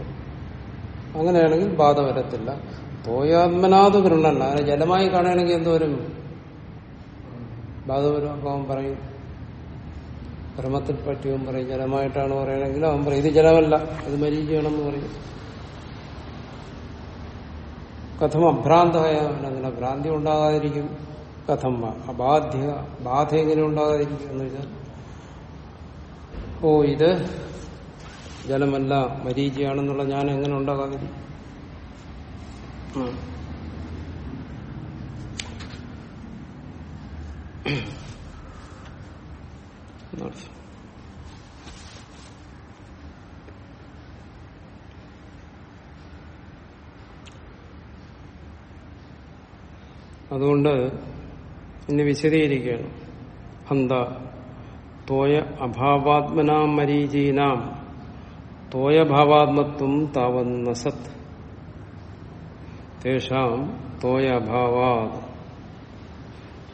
അങ്ങനെയാണെങ്കിൽ ബാധ വരത്തില്ല. തോയാത്മനാത് ഗൃഹണല്ല അങ്ങനെ ജലമായി കാണുകയാണെങ്കിൽ എന്തോരും ബാധ വരും അപ്പം പറയും ക്രമത്തിൽ പറ്റിയവൻ പറയും ജലമായിട്ടാണ് പറയണമെങ്കിൽ അവൻ പറയും ഇത് ജലമല്ല അത് മരീചിയണമെന്ന് പറയും. കഥം അഭ്രാന്തമായ അങ്ങനെ ഭ്രാന്തി ഉണ്ടാകാതിരിക്കും. കഥം അബാധ്യ ബാധ എങ്ങനെ ഉണ്ടാകാതിരിക്കും എന്ന് വെച്ചാൽ ഓ ഇത് ജലമല്ല മരീചിയാണെന്നുള്ള ഞാൻ എങ്ങനെ ഉണ്ടാകാതിരിക്കും? ഉം. അതുകൊണ്ട് ഇനി വിശദീകരിക്കുകയാണ്. അന്ത തോയ അഭാവാത്മനാം മരീചീനാം. തോയഭാവാത്മത്വം താവന്ന സത് തേഷാം തോയ അഭാവാത്.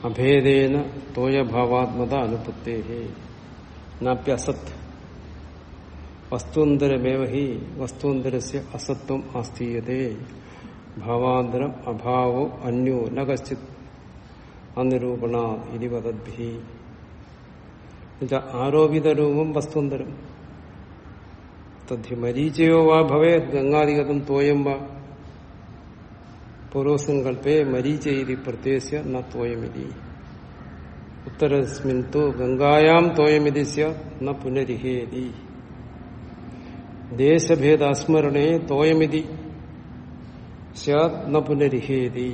അഭേദേന തോയഭാവാത്മത അനുപത്തേ നാപ്യസത് വസ്തുന്തരമേവ ഹി വസ്തുന്തരസ്യ അസത്വം ആസ്തീയതേ ഭാവാന്തരം അഭാവോ അന്യോ ന കശ്ചിത് അനിരൂപണ ഇതി ആരോപിത രൂപം വസ്തുന്തരം തദ്ധി മരീചയോ വാ ഭവേ ഗംഗാധിഗതം തോയം വാ പൂർവസങ്കല്പേ മരീചൈതി പ്രത്യേക ന തോയമിതി ഉത്തരസ്മിൻ തു ഗംഗായാം തോയമിതി സ്യാത് ന പുനരിഹേതി ദേശഭേദാസ്മരണേ തോയമിതി സ്യാത് ന പുനരിഹേതി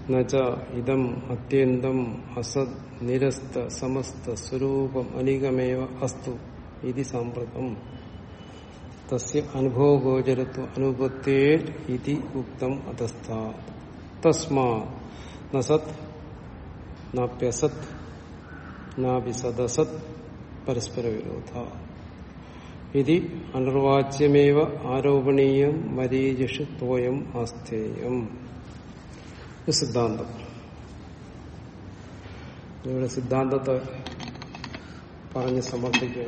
എന്നുവെച്ച ഇതം അത്യന്തം അസത് നിരസ്ത സമസ്ത സ്വരൂപം അനികമേവ അസ്തു ഇതി സാമ്പ്രതം തസ്യ അനുഭവഗോചരത്വ അനുപത്തേർ ഇതി ഉക്തം അധസ്ഥാ തസ്മാ നസത് നാപ്യസത് നാപിസദസത് പരസ്പര വിരോധ ഇതി അനിർവാച്യമേവ ആരോപണീയം മരീജിഷു തോയം സിദ്ധാന്തം. ഇവിടെ സിദ്ധാന്തത്തെ പറഞ്ഞ് സമർപ്പിക്കുക.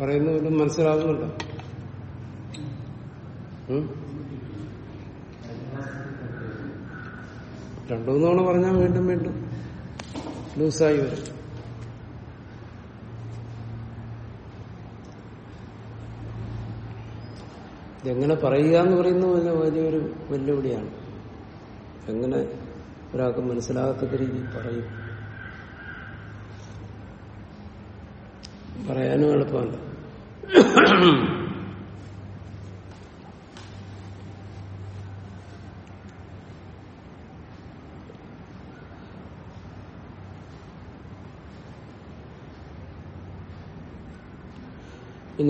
പറയുന്നതിലും മനസ്സിലാകുന്നുണ്ടോ? രണ്ടു തവണ പറഞ്ഞാൽ വീണ്ടും വീണ്ടും ലൂസായി വരും. ഇതെങ്ങനെ പറയുക എന്ന് പറയുന്നത് വലിയ വലിയൊരു വെല്ലുവിളിയാണ്. എങ്ങനെ ഒരാൾക്ക് മനസ്സിലാകത്തക്ക രീതിയിൽ പറയും. പറയാനും എളുപ്പമല്ല.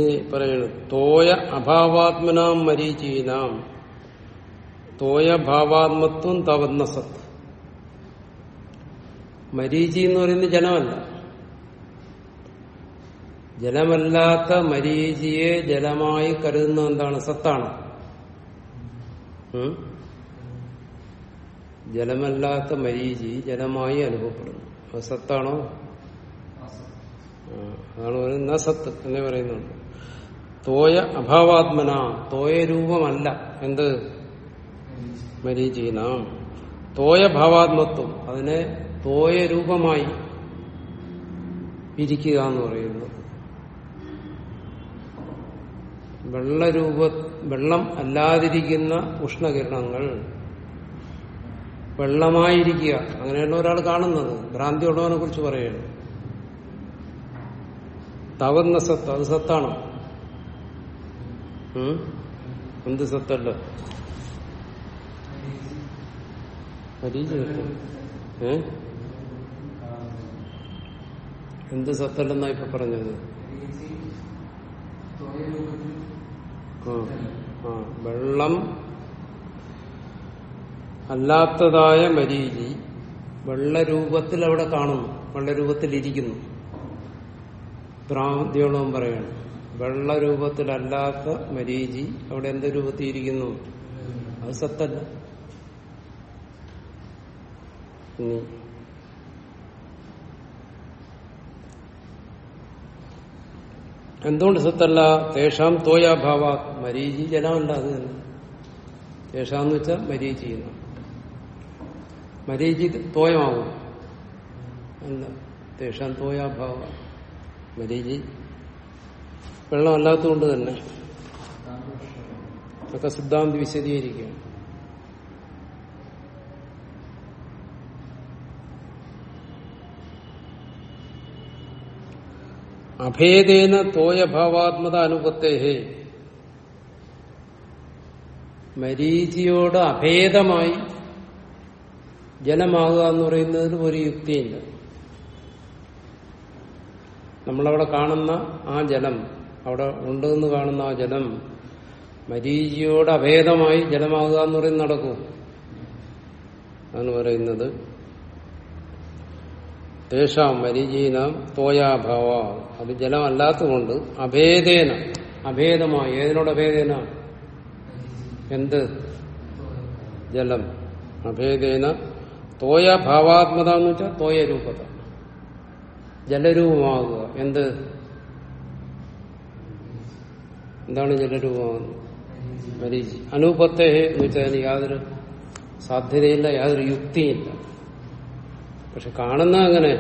ഇനി പറയണം. തോയ അഭാവാത്മനാം മരീചീനാം. തോയ ഭാവാത്മത്വം തവന്ന സത്ത് മരീചി എന്ന് പറയുന്നത് ജലമല്ല ജലമല്ലാത്ത മരീചിയെ ജലമായി കരുതുന്ന എന്താണ്? സത്താണ്? ജലമല്ലാത്ത മരീചി ജലമായി അനുഭവപ്പെടുന്നു. അത് സത്താണോ? അതാണ് പറയുന്നത് ന സത്ത് എന്നേ പറയുന്നുണ്ട് തോയ അഭാവാത്മന തോയ രൂപമല്ല. എന്ത്? മരീചീന തോയ ഭാവാത്മത്വം അതിനെ തോയ രൂപമായി ഇരിക്കുക എന്ന് പറയുന്നു. വെള്ളരൂപ വെള്ളം അല്ലാതിരിക്കുന്ന ഉഷ്ണകിരണങ്ങൾ വെള്ളമായിരിക്കുക. അങ്ങനെയുള്ള ഒരാൾ കാണുന്നത്. ഭ്രാന്തിയുള്ളവനെ കുറിച്ച് പറയുകയാണ് തവന്ന സത്ത് അത് സത്താണോ? എന്ത് സത്തല്ല എന്ത് സത്തല്ലെന്നാ ഇപ്പൊ പറഞ്ഞത് വെള്ളം അല്ലാത്തതായ മരീചി വെള്ളരൂപത്തിൽ അവിടെ കാണുന്നു. വെള്ളരൂപത്തിൽ ഇരിക്കുന്നു ദ്രാദ്യോളം പറയണം. വെള്ളരൂപത്തിലല്ലാത്ത മരീചി അവിടെ എന്ത് രൂപത്തിൽ ഇരിക്കുന്നു അത് സത്തല്ല. എന്തുകൊണ്ട് സത്തല്ല? തേഷാം തോയാഭാവ മരീചി ജലമല്ല അത് തന്നെ. തേഷാന്ന് വെച്ചാൽ മരീചി മരീചി തോയമാകും അല്ല തേഷാം തോയാഭാവ മരീചി വെള്ളമല്ലാത്തതുകൊണ്ട് തന്നെ ഒക്കെ സിദ്ധാന്തി വിശദീകരിക്കുകയാണ്. അഭേദേന തോയഭാവാത്മത അനുപത്തേഹേ മരീചിയോട് അഭേദമായി ജലമാകുക എന്ന് പറയുന്നതിന് ഒരു യുക്തിയില്ല നമ്മളവിടെ കാണുന്ന ആ ജലം അവിടെ ഉണ്ടെന്ന് കാണുന്ന ആ ജലം മരീചിയോട് അഭേദമായി ജലമാകുക എന്ന് പറയുന്നത് നടക്കും. അതാണ് പറയുന്നത്. തേഷാം മരീചീനാം തോയാഭാവ അത് ജലമല്ലാത്തതുകൊണ്ട് അഭേദേന അഭേദമായി. ഏതിനോട് അഭേദേന? എന്ത്? ജലം. അഭേദേന തോയഭാവാത്മത എന്ന് വെച്ചാൽ തോയരൂപത. ജലരൂപമാകുക എന്ത്? എന്താണ് ജലരൂപമാകുന്നത് മരീചി അനൂപത്തെ എന്ന് വെച്ചാൽ അതിന് യാതൊരു സാധ്യതയില്ല യാതൊരു യുക്തിയില്ല. പക്ഷെ കാണുന്ന അങ്ങനെ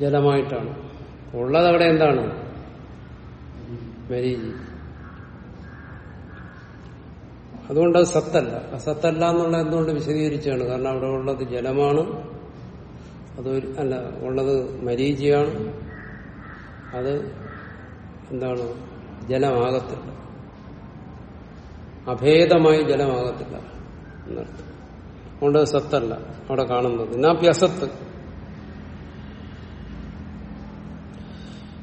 ജലമായിട്ടാണ്. ഉള്ളത് അവിടെ എന്താണ്? മരീചി അതുകൊണ്ട് അത് സത്തല്ല. അസത്തല്ല സത്തല്ല എന്നുള്ള എന്തുകൊണ്ട് വിശദീകരിച്ചാണ്? കാരണം അവിടെ ഉള്ളത് ജലമാണ്. അത് അല്ല ഉള്ളത് മരീചിയാണ്. അത് എന്താണ്? ജലമാകത്തില്ല. അഭേദമായി ജലമാകത്തില്ല എന്നർത്ഥം. അതുകൊണ്ട് സത്തല്ല അവിടെ കാണുന്നത്. എന്നാപ്പി അസത്ത്.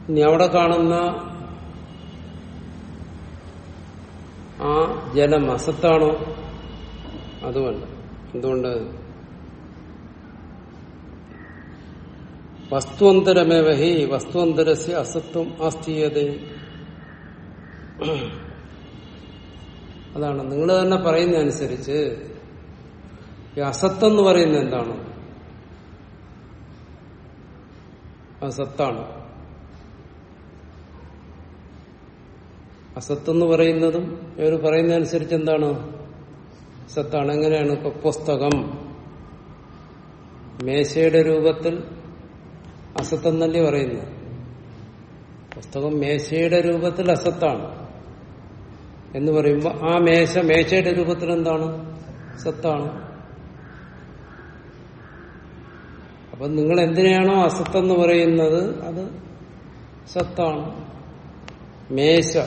ഇനി അവിടെ കാണുന്ന ആ ജലം അസത്താണോ? അതുമല്ല. എന്തുകൊണ്ട്? വസ്തുവന്തരമേവ ഹി അസത്വം ആസ്തീയത. അതാണ് നിങ്ങൾ തന്നെ പറയുന്ന അനുസരിച്ച് ഈ അസത്വം എന്ന് പറയുന്നത് എന്താണ്? അസത്താണ്. എന്ന് പറയുന്നതും ഇവർ പറയുന്ന അനുസരിച്ച് എന്താണ്? സത്താണ് എങ്ങനെയാണ്? പുസ്തകം. മേശയുടെ രൂപത്തിൽ അസത്തെന്നല്ലേ എന്നല്ലേ പറയുന്നു പുസ്തകം മേശയുടെ രൂപത്തിൽ അസത്താണ്. എന്ന് പറയുമ്പോൾ ആ മേശ മേശയുടെ രൂപത്തിൽ എന്താണ്? സത്താണ് അപ്പൊ നിങ്ങൾ എന്തിനാണോ അസത്തെന്ന് പറയുന്നത്? അത് സത്താണ്. മേശ.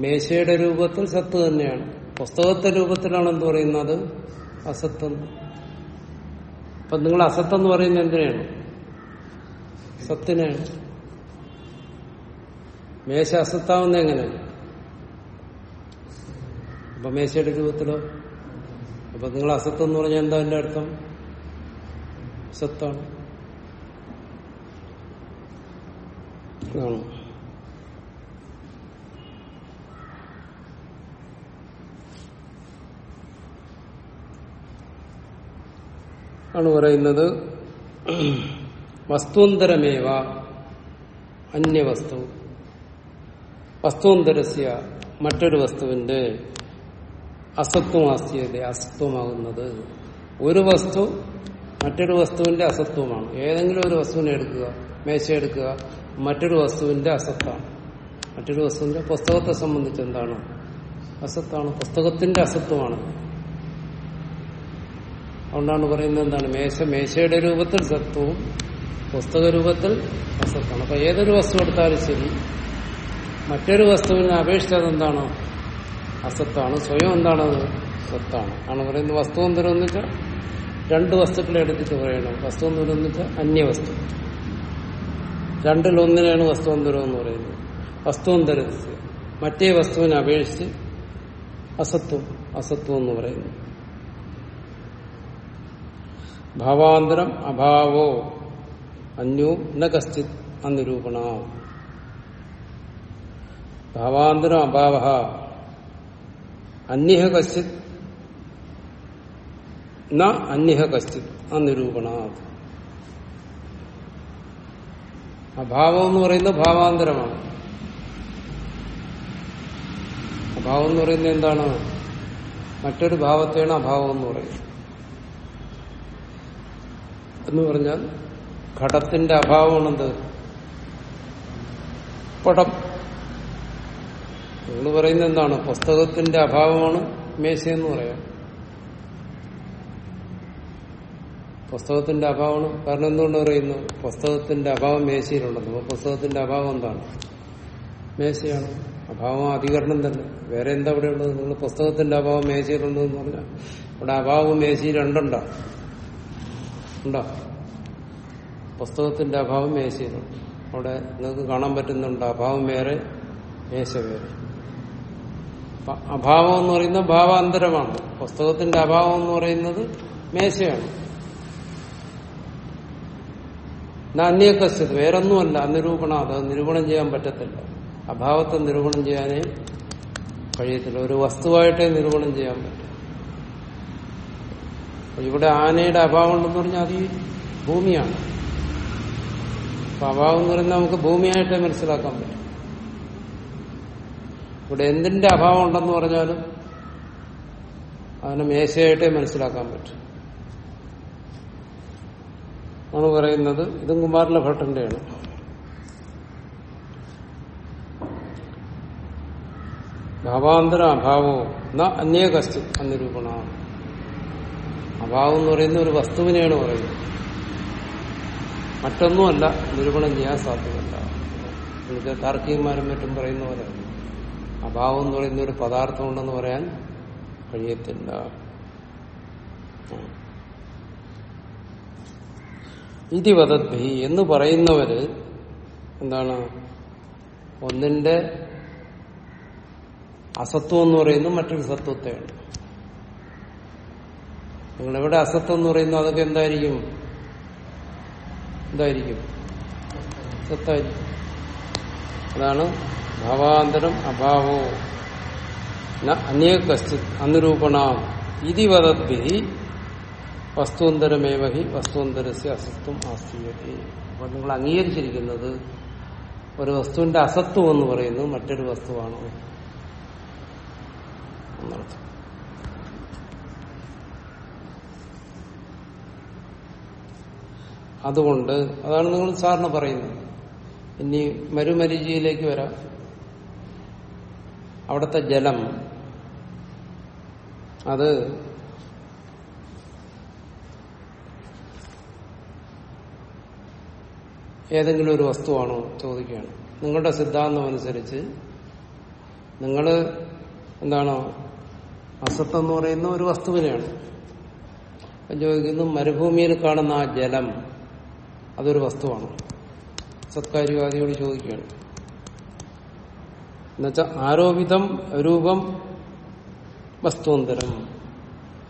മേശയുടെ രൂപത്തിൽ സത്ത് തന്നെയാണ്. പുസ്തകത്തെ രൂപത്തിലാണ് എന്ത് പറയുന്നത്? അസത്തെന്ന്. അപ്പൊ നിങ്ങൾ അസത്തെന്ന് പറയുന്നത് എന്തിനാണ്? സത്തിനാണ് മേശ അസത്താവുന്ന എങ്ങനെ? അപ്പൊ മേശയുടെ രൂപത്തിലോ അപ്പൊ നിങ്ങൾ അസത്തെന്ന് പറഞ്ഞാൽ എന്താ എന്റെ അർത്ഥം? സത്താണ് ആണ് പറയുന്നത്. വസ്തുന്തരമേവ അന്യവസ്തു. വസ്തുന്തരസ്യ മറ്റൊരു വസ്തുവിന്റെ അസത്വമാസ്തിയത അസത്വമാകുന്നത്. ഒരു വസ്തു മറ്റൊരു വസ്തുവിന്റെ അസത്വമാണ്. ഏതെങ്കിലും ഒരു വസ്തുവിനെ എടുക്കുക മേശ എടുക്കുക മറ്റൊരു വസ്തുവിന്റെ അസത്താണ്. മറ്റൊരു വസ്തുവിന്റെ പുസ്തകത്തെ സംബന്ധിച്ച് എന്താണ്? അസത്താണ്. പുസ്തകത്തിന്റെ അസത്വമാണ്. അതുകൊണ്ടാണ് പറയുന്നത് എന്താണ്? മേശ മേശയുടെ രൂപത്തിൽ സത്വവും പുസ്തക രൂപത്തിൽ അസത്വമാണ് അപ്പൊ ഏതൊരു വസ്തു എടുത്താലും ശരി. മറ്റൊരു വസ്തുവിനെ അപേക്ഷിച്ച് അതെന്താണ് അസത്താണ്. സ്വയം എന്താണത്? സത്താണ് ആണ് പറയുന്നത് വസ്തു എന്ന് വെച്ചാൽ രണ്ട് വസ്തുക്കളെ എടുത്തിട്ട് പറയണം. വസ്തു എന്ന് വെച്ചാൽ അന്യവസ്തു. വസ്തു വസ്തുവന്തരം എന്ന് പറയുന്നത്. വസ്തുവന്തരത്തിൽ മറ്റേ വസ്തുവിനെ അപേക്ഷിച്ച് അസത്വം അസത്വം എന്ന് പറയുന്നു. ഭാവാന്തരം അഭാവോ അന്യോ ന കശ്ചിത് അനിരൂപണ. ഭാവാന്തരം അഭാവ. അന്യഹ കശ്ചിത് ന അന്യഹ കശ്ചിത് അനിരൂപണ അഭാവം എന്ന് പറയുന്നത് ഭാവാന്തരമാണ്. അഭാവം എന്ന് പറയുന്നത് എന്താണ്? മറ്റൊരു ഭാവത്തെയാണ് അഭാവം എന്ന് പറയുന്നത്. എന്ന് പറഞ്ഞാൽ ഘടത്തിന്റെ അഭാവമാണെന്ത്? പടം. നിങ്ങൾ പറയുന്നത് എന്താണ്? പുസ്തകത്തിന്റെ അഭാവമാണ് മേശയെന്ന് പറയാം. പുസ്തകത്തിന്റെ അഭാവമാണ്. കാരണം എന്തുകൊണ്ട് പറയുന്നു? പുസ്തകത്തിന്റെ അഭാവം മേശയിലുണ്ടെന്ന് അപ്പൊ പുസ്തകത്തിന്റെ അഭാവം എന്താണ്? മേശയാണ്. അഭാവം അധികരണം തന്നെ. വേറെ എന്താ ഇവിടെ ഉള്ളത്? നിങ്ങൾ പുസ്തകത്തിന്റെ അഭാവം മേശയിലുണ്ടെന്ന് പറഞ്ഞാൽ ഇവിടെ അഭാവം മേശയിൽ രണ്ടുണ്ടോ. ഉണ്ടോ? പുസ്തകത്തിന്റെ അഭാവം മേശയിലുണ്ട് അവിടെ നിങ്ങൾക്ക് കാണാൻ പറ്റുന്നുണ്ട് അഭാവം വേറെ മേശ വേറെ അഭാവം എന്ന് പറയുന്നത് ഭാവാന്തരമാണ്. പുസ്തകത്തിന്റെ അഭാവം എന്ന് പറയുന്നത് മേശയാണ്. നാന്യക്കസ്ഥത് വേറൊന്നുമല്ല. നിരൂപണം. അത് നിരൂപണം ചെയ്യാൻ പറ്റത്തില്ല. അഭാവത്തെ നിരൂപണം ചെയ്യാനേ കഴിയത്തില്ല. ഒരു വസ്തുവായിട്ടേ നിരൂപണം ചെയ്യാൻ പറ്റും. ഇവിടെ ആനയുടെ അഭാവം ഉണ്ടെന്ന് പറഞ്ഞാൽ അത് ഭൂമിയാണ്. അഭാവം എന്ന് പറയുന്നത് നമുക്ക് ഭൂമിയായിട്ടേ മനസ്സിലാക്കാൻ പറ്റും. ഇവിടെ എന്തിന്റെ അഭാവം ഉണ്ടെന്ന് പറഞ്ഞാലും അതിനെ മേശയായിട്ടേ മനസ്സിലാക്കാൻ പറ്റും. നമ്മൾ പറയുന്നത് ഇതും കുമാരല ഭട്ടന്റെയാണ്. ഭാവാന്തര അഭാവോ ന അന്യ കസ്തു അനിരൂപണ അഭാവം എന്ന് പറയുന്ന ഒരു വസ്തുവിനെയാണ് പറയുന്നത്. മറ്റൊന്നുമല്ല നിരൂപണം ചെയ്യാൻ സാധ്യമല്ല നിങ്ങൾക്ക് താർക്കികന്മാരും മറ്റും പറയുന്ന പോലെ അഭാവം എന്ന് പറയുന്ന ഒരു പദാർത്ഥം ഉണ്ടെന്ന് പറയാൻ കഴിയത്തില്ല. ഇതി വദദ്ഭി എന്ന് പറയുന്നവര് എന്താണ്? ഒന്നിന്റെ അസത്വം എന്ന് പറയുന്നു മറ്റൊരു സത്വത്തെയാണ് നിങ്ങളെവിടെ അസത്വം എന്ന് പറയുന്നു അതൊക്കെ എന്തായിരിക്കും? എന്തായിരിക്കും സത്തായിരിക്കും. അതാണ് ഭാവാന്തരം അഭാവോ. അനേക കശ്ചിത് അനുരൂപണാം. ഇതി വദദ്ഭി വസ്തുവന്തരമേവ ഹി വസ്തുവന്തരസ്യ അസത്വം ആസ്തീയതി അപ്പൊ നിങ്ങൾ അംഗീകരിച്ചിരിക്കുന്നത് ഒരു വസ്തുവിന്റെ അസത്വം എന്ന് പറയുന്നത് മറ്റൊരു വസ്തുവാണ്. എന്നർത്ഥം. അതുകൊണ്ട് അതാണ് നിങ്ങൾ സാറിന് പറയുന്നത്. ഇനി മരുമരിജിയിലേക്ക് വരാം. അവിടുത്തെ ജലം അത് ഏതെങ്കിലും ഒരു വസ്തുവാണോ ചോദിക്കുകയാണ്. നിങ്ങളുടെ സിദ്ധാന്തം അനുസരിച്ച് നിങ്ങൾ എന്താണോ അസത്ത് എന്ന് പറയുന്ന ഒരു വസ്തുവിനെയാണ്. ചോദിക്കുന്നു മരുഭൂമിയിൽ കാണുന്ന ആ ജലം അതൊരു വസ്തുവാണ്. സത്കാര്യവാദിയോട് ചോദിക്കുകയാണ്. എന്നുവെച്ചാൽ ആരോപിതം രൂപം വസ്തുവന്തരം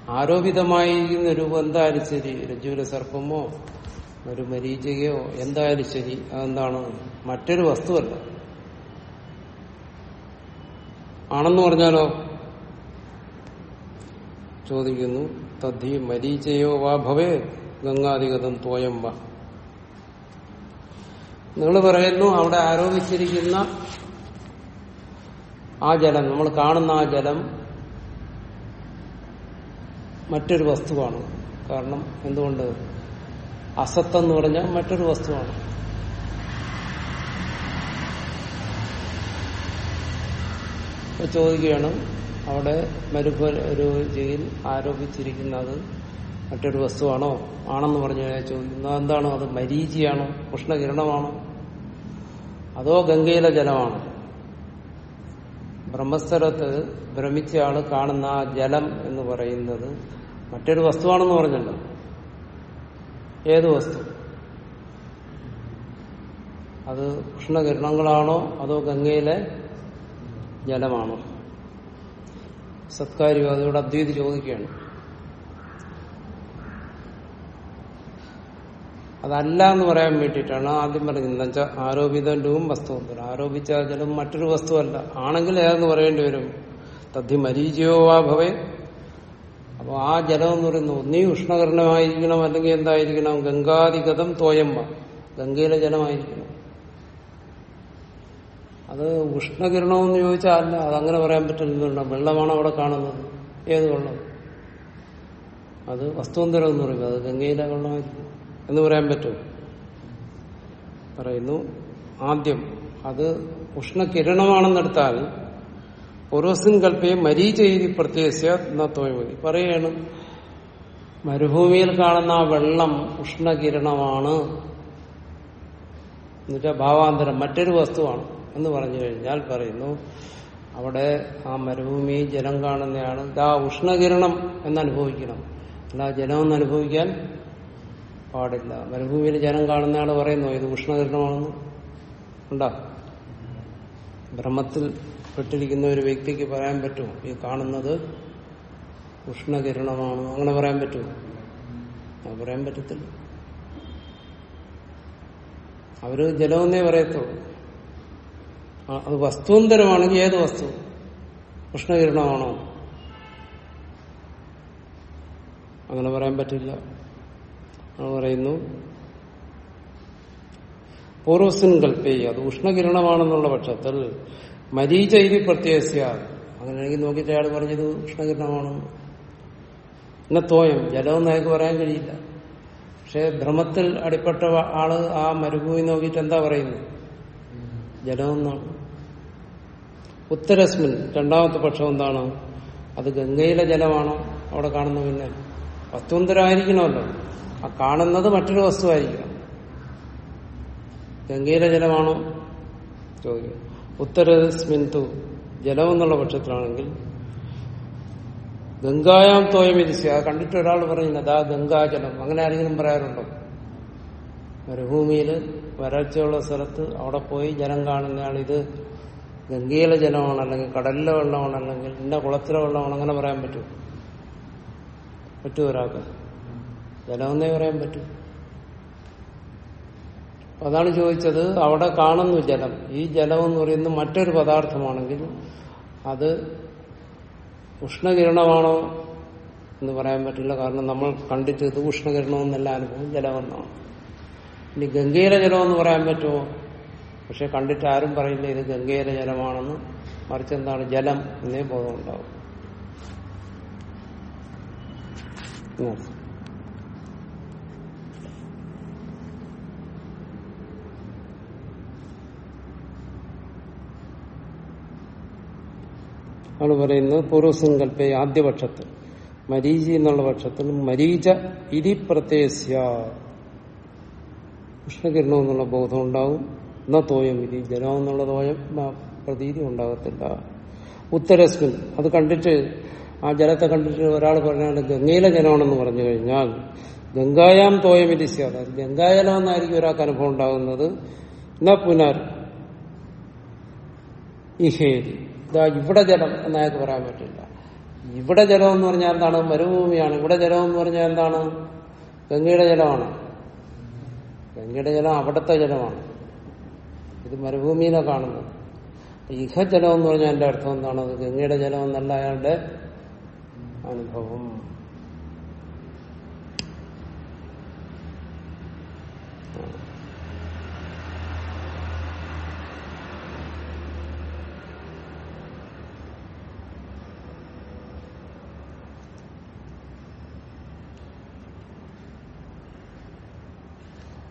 ആരോപിതമായിരിക്കുന്ന രൂപം എന്തായാലും ശരി. രജ്ജുവിലെ സർപ്പമോ ഒരു മരീചികയോ എന്തായാലും ശരി. അതെന്താണ്? മറ്റൊരു വസ്തുവല്ല. ആണെന്ന് പറഞ്ഞാലോ? ചോദിക്കുന്നു. തദ്ധി മരീചയോ വാ ഭവേ ഗംഗാധിഗതം തോയം വാ. നിങ്ങൾ പറയുന്നു അവിടെ ആരോപിച്ചിരിക്കുന്ന ആ ജലം നമ്മൾ കാണുന്ന ആ ജലം മറ്റൊരു വസ്തുവാണ്. കാരണം എന്തുകൊണ്ട്? അസത്ത് എന്ന് പറഞ്ഞാൽ മറ്റൊരു വസ്തുവാണ്. ചോദിക്കുകയാണ് അവിടെ മരുഭരുചിയിൽ ആരോപിച്ചിരിക്കുന്നത് മറ്റൊരു വസ്തുവാണോ? ആണെന്ന് പറഞ്ഞു എന്താണോ എന്താണ് അത്? മരീചിയാണോ? ഉഷ്ണകിരണമാണോ? അതോ ഗംഗയിലെ ജലമാണോ? ബ്രഹ്മസ്ഥലത്ത് ഭ്രമിച്ച ആൾ കാണുന്ന ആ ജലം എന്ന് പറയുന്നത് മറ്റൊരു വസ്തുവാണെന്ന് പറഞ്ഞല്ലോ. ഏത് വസ്തു? അത് ഉഷ്ണകിരണങ്ങളാണോ? അതോ ഗംഗയിലെ ജലമാണോ? സത്കാര്യം അതോട് അദ്വൈതി ചോദിക്കുകയാണ്. അതല്ല എന്ന് പറയാൻ വേണ്ടിയിട്ടാണ് ആദ്യം പറഞ്ഞത്. എന്നുവെച്ചാൽ ആരോപിതവും വസ്തുവന്തരം ആരോപിച്ച ജലം മറ്റൊരു വസ്തുവല്ല. ആണെങ്കിൽ ഏതെന്ന് പറയേണ്ടി വരും? തദ്ധി മരീചയോ ആ അപ്പോൾ ആ ജലം എന്ന് പറയുന്നത് ഒന്നീ ഉഷ്ണകരണമായിരിക്കണം അല്ലെങ്കിൽ എന്തായിരിക്കണം? ഗംഗാധിഗതം തോയമ്പ. ഗംഗയിലെ ജലമായിരിക്കണം. അത് ഉഷ്ണകിരണമെന്ന് ചോദിച്ചാൽ അല്ല അതങ്ങനെ പറയാൻ പറ്റില്ല വെള്ളമാണ് അവിടെ കാണുന്നത്. ഏത് വെള്ളം? അത് വസ്തുവന്തരം എന്ന് പറയുന്നത്. അത് ഗംഗയിലെ വെള്ളമായിരിക്കും എന്ന് പറയാൻ പറ്റും. പറയുന്നു ആദ്യം അത് ഉഷ്ണകിരണമാണെന്നെടുത്താൽ പൂർവസിൻ കൽപ്പയെ മരീചെയ്തി പ്രത്യേകിച്ച മതി. പറയാണ് മരുഭൂമിയിൽ കാണുന്ന ആ വെള്ളം ഉഷ്ണകിരണമാണ്. എന്നുവെച്ചാൽ ഭാവാന്തരം മറ്റൊരു വസ്തുവാണ് എന്ന് പറഞ്ഞു കഴിഞ്ഞാൽ പറയുന്നു അവിടെ ആ മരുഭൂമി ജലം കാണുന്നതാണ്. ഇതാ ഉഷ്ണകിരണം എന്നനുഭവിക്കണം. അല്ല ജലം അനുഭവിക്കാൻ പാടില്ല. മരുഭൂമിയിൽ ജനം കാണുന്ന ആൾ പറയുന്നു ഇത് ഉഷ്ണകിരണമാണെന്ന്. ഉണ്ടാ? ഭ്രമത്തിൽ പെട്ടിരിക്കുന്ന ഒരു വ്യക്തിക്ക് പറയാൻ പറ്റുമോ? ഈ കാണുന്നത് ഉഷ്ണകിരണമാണ് അങ്ങനെ പറയാൻ പറ്റുമോ? അത് പറയാൻ പറ്റത്തില്ല. അവർ ജലമെന്നേ പറയത്തുള്ളൂ. അത് വസ്തുവന്തരമാണെങ്കിൽ ഏത് വസ്തു? ഉഷ്ണകിരണമാണോ? അങ്ങനെ പറയാൻ പറ്റില്ല. പറയുന്നു. പൂർവസിൻ കൽപ്പേ അത് ഉഷ്ണകിരണമാണെന്നുള്ള പക്ഷത്തിൽ മരീച ഇത് പ്രത്യേക അങ്ങനെയാണെങ്കിൽ നോക്കിയിട്ട് അയാൾ പറഞ്ഞത് ഉഷ്ണകിരണമാണെന്ന് പിന്നെ തോയം ജലമെന്ന് അയാൾക്ക് പറയാൻ കഴിയില്ല. പക്ഷെ ഭ്രമത്തിൽ അടിപ്പെട്ട ആൾ ആ മരുഭൂമി നോക്കിയിട്ട് എന്താ പറയുന്നത് ജലമെന്നാണ്. ഉത്തരസ്മിൻ രണ്ടാമത്തെ പക്ഷം എന്താണ്? അത് ഗംഗയിലെ ജലമാണോ അവിടെ കാണുന്ന പിന്നെ. വസ്തുവന്തരമായിരിക്കണമല്ലോ ആ കാണുന്നത് മറ്റൊരു വസ്തുവായിരിക്കണം. ഗംഗയിലെ ജലമാണോ? ചോദ്യം ഉത്തരസ്മിന്തു ജലം എന്നുള്ള പക്ഷത്തിലാണെങ്കിൽ ഗംഗായാം തോയമിരിച്ച അത് കണ്ടിട്ട് ഒരാൾ പറയുന്നത് അതാ ഗംഗാജലം അങ്ങനെ ആരെങ്കിലും പറയാറുണ്ടോ? മരുഭൂമിയിൽ വരൾച്ചയുള്ള സ്ഥലത്ത് അവിടെ പോയി ജലം കാണുന്നയാൾ ഇത് ഗംഗയിലെ ജലമാണ് അല്ലെങ്കിൽ കടലിലെ വെള്ളമാണ് അല്ലെങ്കിൽ ഇന്ന കുളത്തിലെ വെള്ളമാണ് അങ്ങനെ പറയാൻ പറ്റും. പറ്റും ഒരാൾക്ക്. ജലമെന്നേ പറയാൻ പറ്റും. അതാണ് ചോദിച്ചത് അവിടെ കാണുന്നു ജലം. ഈ ജലം എന്ന് പറയുന്നത് മറ്റൊരു പദാർത്ഥമാണെങ്കിൽ അത് ഉഷ്ണകിരണമാണോ എന്ന് പറയാൻ പറ്റില്ല. കാരണം നമ്മൾ കണ്ടിട്ട് ഉഷ്ണകിരണമെന്നല്ല അനുഭവം ജലമെന്നാണ്. ഇനി ഗംഗയിലെ ജലമെന്ന് പറയാൻ പറ്റുമോ? പക്ഷെ കണ്ടിട്ട് ആരും പറയില്ല ഇത് ഗംഗയിലെ ജലമാണെന്ന്. മറിച്ച് എന്താണ് ജലം എന്നേ ബോധം ഉണ്ടാവും ആണ് പറയുന്നത് പൂർവസങ്കല്പ ആദ്യപക്ഷത്തിൽ മരീചി എന്നുള്ള പക്ഷത്തിൽ മരീച ഇതി പ്രത്യസ്യ ഉഷ്ണകിരണം എന്നുള്ള ബോധം ഉണ്ടാവും. എന്ന തോയം ഇതി ജലം എന്നുള്ള തോയം പ്രതീതി ഉണ്ടാകത്തില്ല ഉത്തരസ്മിൻ അത് കണ്ടിട്ട് ആ ജലത്തെ കണ്ടിട്ട് ഒരാൾ പറഞ്ഞാൽ ഗംഗയിലെ ജലമാണെന്ന് പറഞ്ഞു കഴിഞ്ഞാൽ ഗംഗായാം തോയം ഇതി അതായത് അത് ഗംഗാജലം എന്നായിരിക്കും ഒരാൾക്ക് അനുഭവം ഉണ്ടാകുന്നത്. എന്നാ പുനർ ഇഹേരി ഇതാ ഇവിടെ ജലം എന്നയാൾക്ക് പറയാൻ പറ്റില്ല. ഇവിടെ ജലം എന്ന് പറഞ്ഞാൽ എന്താണ്? മരുഭൂമിയാണ്. ഇവിടെ ജലം എന്ന് പറഞ്ഞാൽ എന്താണ്? ഗംഗയുടെ ജലമാണ്. ഗംഗയുടെ ജലം അവിടത്തെ ജലമാണ്. ഇത് മരുഭൂമിയിലെ കാണുന്നത്. ഇഹജലം എന്ന് പറഞ്ഞാൽ എന്റെ അർത്ഥം എന്താണ്? ഗംഗയുടെ ജലം എന്നല്ല അയാളുടെ അനുഭവം.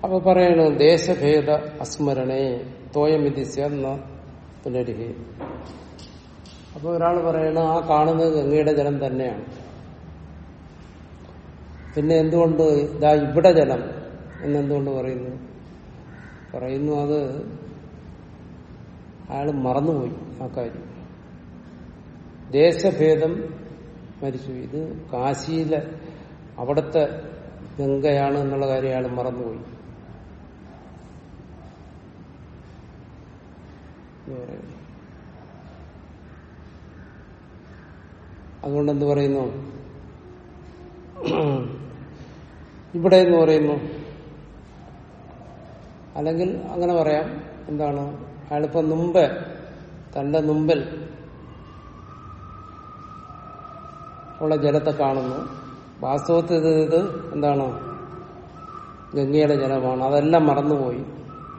അപ്പൊ പറയണ ദേശഭേദ അസ്മരണേ തോയമിതിസ്യ പുനരുഹി. അപ്പൊ ഒരാൾ പറയണ ആ കാണുന്നത് ഗംഗയുടെ ജലം തന്നെയാണ്. പിന്നെ എന്തുകൊണ്ട് ഇതാ ഇവിടെ ജലം എന്നെന്തുകൊണ്ട് പറയുന്നു? പറയുന്നു അത് അയാൾ മറന്നുപോയി ആ കാര്യം. ദേശഭേദം മരിച്ചു. ഇത് കാശിയിലെ അവിടുത്തെ ഗംഗയാണ് എന്നുള്ള കാര്യം അയാൾ മറന്നുപോയി. അതുകൊണ്ട് എന്ത് പറയുന്നു? ഇവിടെ എന്ന് പറയുന്നു. അല്ലെങ്കിൽ അങ്ങനെ പറയാം. എന്താണ്? അയാളിപ്പം മുമ്പ് തന്റെ മുമ്പിൽ ഉള്ള ജലത്തെ കാണുന്നു. വാസ്തവത്തിൽ ഇത് എന്താണ്? ഗംഗയുടെ ജലമാണ്. അതെല്ലാം മറന്നുപോയി.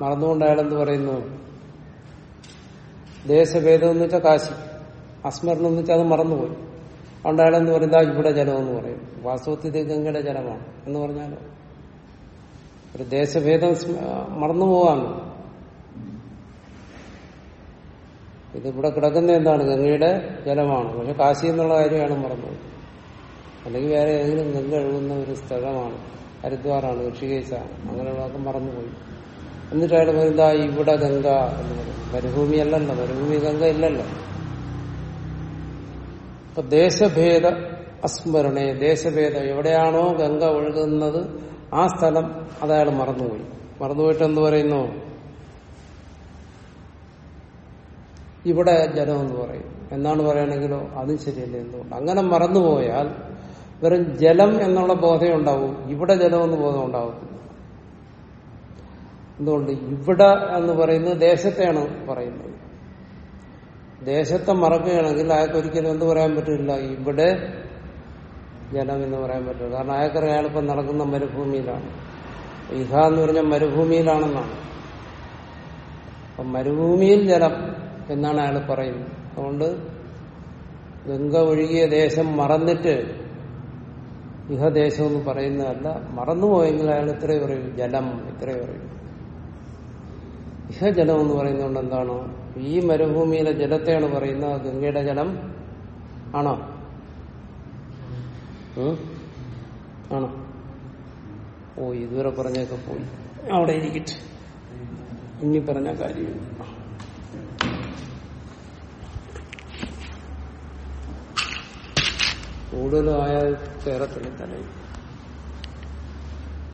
മറന്നുകൊണ്ട് അയാൾ എന്ത് പറയുന്നു? ദേശഭേദം എന്ന് വെച്ചാൽ കാശി. അസ്മരണം എന്ന് വെച്ചാൽ അത് മറന്നുപോയി. അതുകൊണ്ട് അയാളെന്ന് പറയുന്നത് ഇവിടെ ജലം എന്ന് പറയും. വാസ്തവത്തിൽ ഇത് ഗംഗയുടെ ജലമാണ് എന്ന് പറഞ്ഞാലോ? ഒരു ദേശഭേദം മറന്നു പോവാണ്. ഇതിവിടെ കിടക്കുന്ന എന്താണ്? ഗംഗയുടെ ജലമാണ്. പക്ഷെ കാശി എന്നുള്ള കാര്യമാണ് മറന്നത് അല്ലെങ്കിൽ വേറെ ഏതെങ്കിലും ഗംഗ ഒഴുകുന്ന ഒരു സ്ഥലമാണ്. ഹരിദ്വാറാണ് ഋഷികേശാണ്. അങ്ങനെയുള്ളതൊക്കെ മറന്നുപോയി. എന്നിട്ട് അയാൾ ഇവിടെ ഗംഗ എന്ന് പറയും മരുഭൂമി അല്ലല്ലോ മരുഭൂമി ഗംഗ ഇല്ലല്ലോ. അപ്പൊ ദേശഭേദ അസ്മരണേ ദേശഭേദം. എവിടെയാണോ ഗംഗ ഒഴുകുന്നത് ആ സ്ഥലം അതയാൾ മറന്നുപോയി. മറന്നുപോയിട്ട് എന്ത് പറയുന്നു? ഇവിടെ ജലം എന്ന് പറയും. എന്നാണ് പറയണെങ്കിലോ അതും ശരിയല്ല എന്തുകൊണ്ട് അങ്ങനെ മറന്നുപോയാൽ വെറും ജലം എന്നുള്ള ബോധം ഉണ്ടാവും. ഇവിടെ ജലം എന്ന് ബോധം ഉണ്ടാവത്തില്ല. എന്തുകൊണ്ട് ഇവിടെ എന്ന് പറയുന്നത് ദേശത്തെയാണ് പറയുന്നത്. ദേശത്തെ മറക്കുകയാണെങ്കിൽ അയാൾക്ക് ഒരിക്കലും എന്ത് പറയാൻ പറ്റില്ല. ഇവിടെ ജലം എന്ന് പറയാൻ പറ്റില്ല. കാരണം അയാൾക്കറിയാം അയാളിപ്പം നടക്കുന്ന മരുഭൂമിയിലാണ്. ഇഹ എന്ന് പറഞ്ഞാൽ മരുഭൂമിയിലാണെന്നാണ്. അപ്പം മരുഭൂമിയിൽ ജലം എന്നാണ് അയാൾ പറയുന്നത്. അതുകൊണ്ട് ഗംഗ ഒഴുകിയ ദേശം മറന്നിട്ട് ഇഹദേശം എന്ന് പറയുന്നതല്ല മറന്നുപോയെങ്കിൽ അയാൾ ഇത്രയും പറയും ജലം ഇത്രയും പറയും ഇഹജലം എന്ന് പറയുന്നതുകൊണ്ട് എന്താണ്? ഈ മരുഭൂമിയിലെ ജലത്തെയാണ് പറയുന്നത്. ഗംഗയുടെ ജലം ആണോ? ആണോ? ഓ ഇതുവരെ പറഞ്ഞൊക്കെ പോയി. അവിടെ ഇരിക്കട്ടെ. ഇനി പറഞ്ഞ കാര്യം. കൂടുതലും ആയാൽ തലയിൽ.